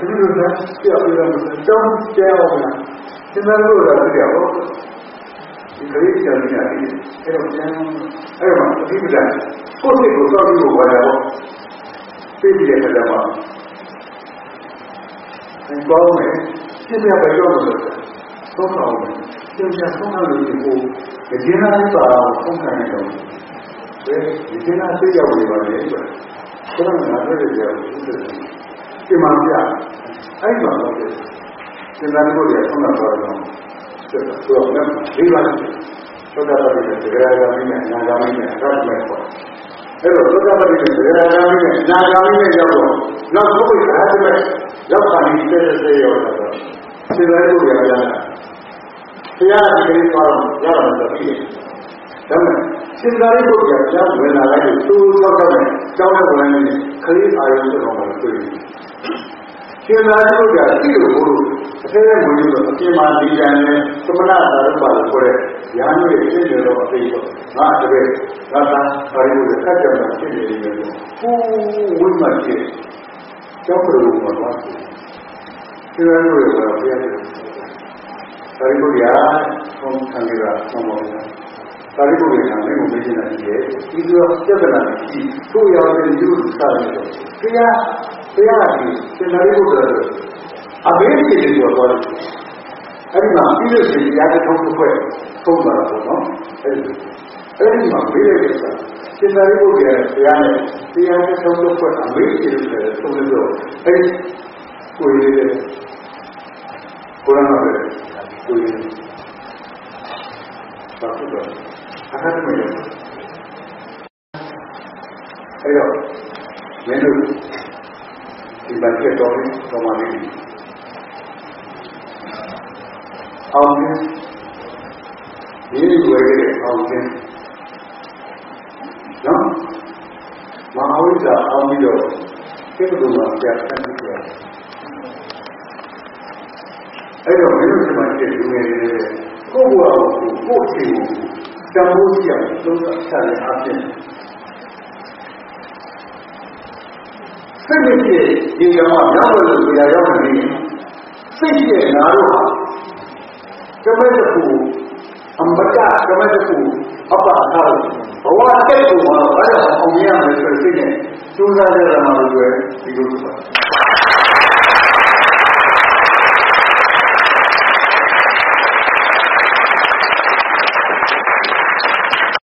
သူတို့ကပြတ်ပြီးတော့တောင်းကျဲအောင်လားသင်္သာလို့လာကြတော့ဒီက လေးကြောင့်ညာဒီအဲ့တော့ကျန်အဲ့တော့အတိပ္ပဒကိုယ့်စိတ်ကိုစောင့်ပြီးတော့ဝါရတော့သိပြီးတဲ့ခါကျမှအကောင်းမယ်ရှင်းပြပဲပြောလို့သုံးအောင်ရှင်းပြသုံးအောင်လို့ဒီကိုဒီနာလေးပါအောင်သုံးခံရတော့ဒီဒီနာသိရောက်နေပါလေဆိုတော့ငါတို့ရဲ့ကြောင့်ဒီမှာပြအဲ့မှာတော့ဒီနာကိုရဆုံးတော့တော့ ဆက်တော့လည်းဒီပါသောတာပတိတဲ့တရားဂာမိနဲ့အနာဂာမိနဲ့အရဟတ်မဲ့ပေါ့အဲ့တော့သောတာပတိတဲ့တရားဂာမိနဲ့အနာဂာမိနဲ့ရောက်တော့နောက်ဆုံးအရဟတ်မဲ့ရောက်တာဒီတဲ့တဲ့ရောက်တော့ဒီလိုကိုရတာတရားဒီကလေးသွားရအောင်ဆိုပြီးဒါမဲ့စင်္သာရိပုတ္တရာကြားဝင်လာလိုက်လို့သူ့သောက်တဲ့ကျောင်းထဲဝင်နေခလေးအာရုံစတော်မှာတွေ့တယ် ရှင်သာရိပုတ္တရာသိလို့ဘုလို့အသေးဝင်လို့အပြင်မှာဒီကံနဲ့သမဏသာရုပ္ပါလို့ခေါ်တဲ့ညာတို့ရဲ့ရှင်းတယ်တော့အသေးတော့ငါတပည့်ငါသာပါရိပုတ္တရာဆက်ကြမှာဖြစ်နေတယ်လို့ဟိုးဝိမှဖြစ်ကျောင်းပြုံမှာသွားတယ်ရှင်သာရိပုတ္တရာကဘုရားပါရိပုတ္တရာဆုံးခံကြတာဆုံးပါဘူး ပါဠိပုဒ်ကလည်းမမေ့ချင်တာရှိတယ်။ဒီလိုပြဿနာရှိသူ့ရောက်တဲ့ယူစားတယ်။တရားတရားကြီးစင်္သာရိပုတ္တရာအဘိဓိတွေပြောသွားတယ်။အဲဒီမှာပြီးလို့ရှိရင်တရားတစ်ထုံးတစ်ခွက်ထုံးသွားတာပေါ့နော်။အဲဒီအဲဒီမှာမေးတဲ့ကိစ္စစင်္သာရိပုတ္တရာတရားနဲ့တရားတစ်ထုံးတစ်ခွက်အမေးရှိလို့လည်းထုံးလို့တော့အဲဒီကိုယ်ရည်ကိုရနာပဲကိုယ်ရည်ပါဖြစ်တော့ အခက်မဲ့အဲ့တော့မင်းတို့ဒီဘက်ကတော့တော်မှနေအောင်နေဒီဝေရဲ့အောင်နေနော်မဟာဝိဇ္ဇာအောင်ပြီးတော့စိတ်ကလေးမှာပြတ်ဆန်းပြီးတော့အဲ့တော့မင်းတို့ဒီမှာတဲ့လူငယ်တွေလည်းကိုယ့်ဘဝကိုကိုယ့်အချိန်ကို တန်ဖိုးကြည့်အောင်သုံးသပ်ချတဲ့အပြင်စိတ်နဲ့ကြည့်ဒီကမှာရောက်လို့ဆိုရရောက်နေတယ်စိတ်ရဲ့ငါတို့ဟာကမဲ့တခုအမတကမဲ့တခုအပ္ပသာဘဝတက်ကိုမှာအဲ့ဒါအောင်ရမယ်ဆိုတဲ့စိတ်နဲ့စူးစမ်းကြရမှာလို့ပဲဒီလိုပါ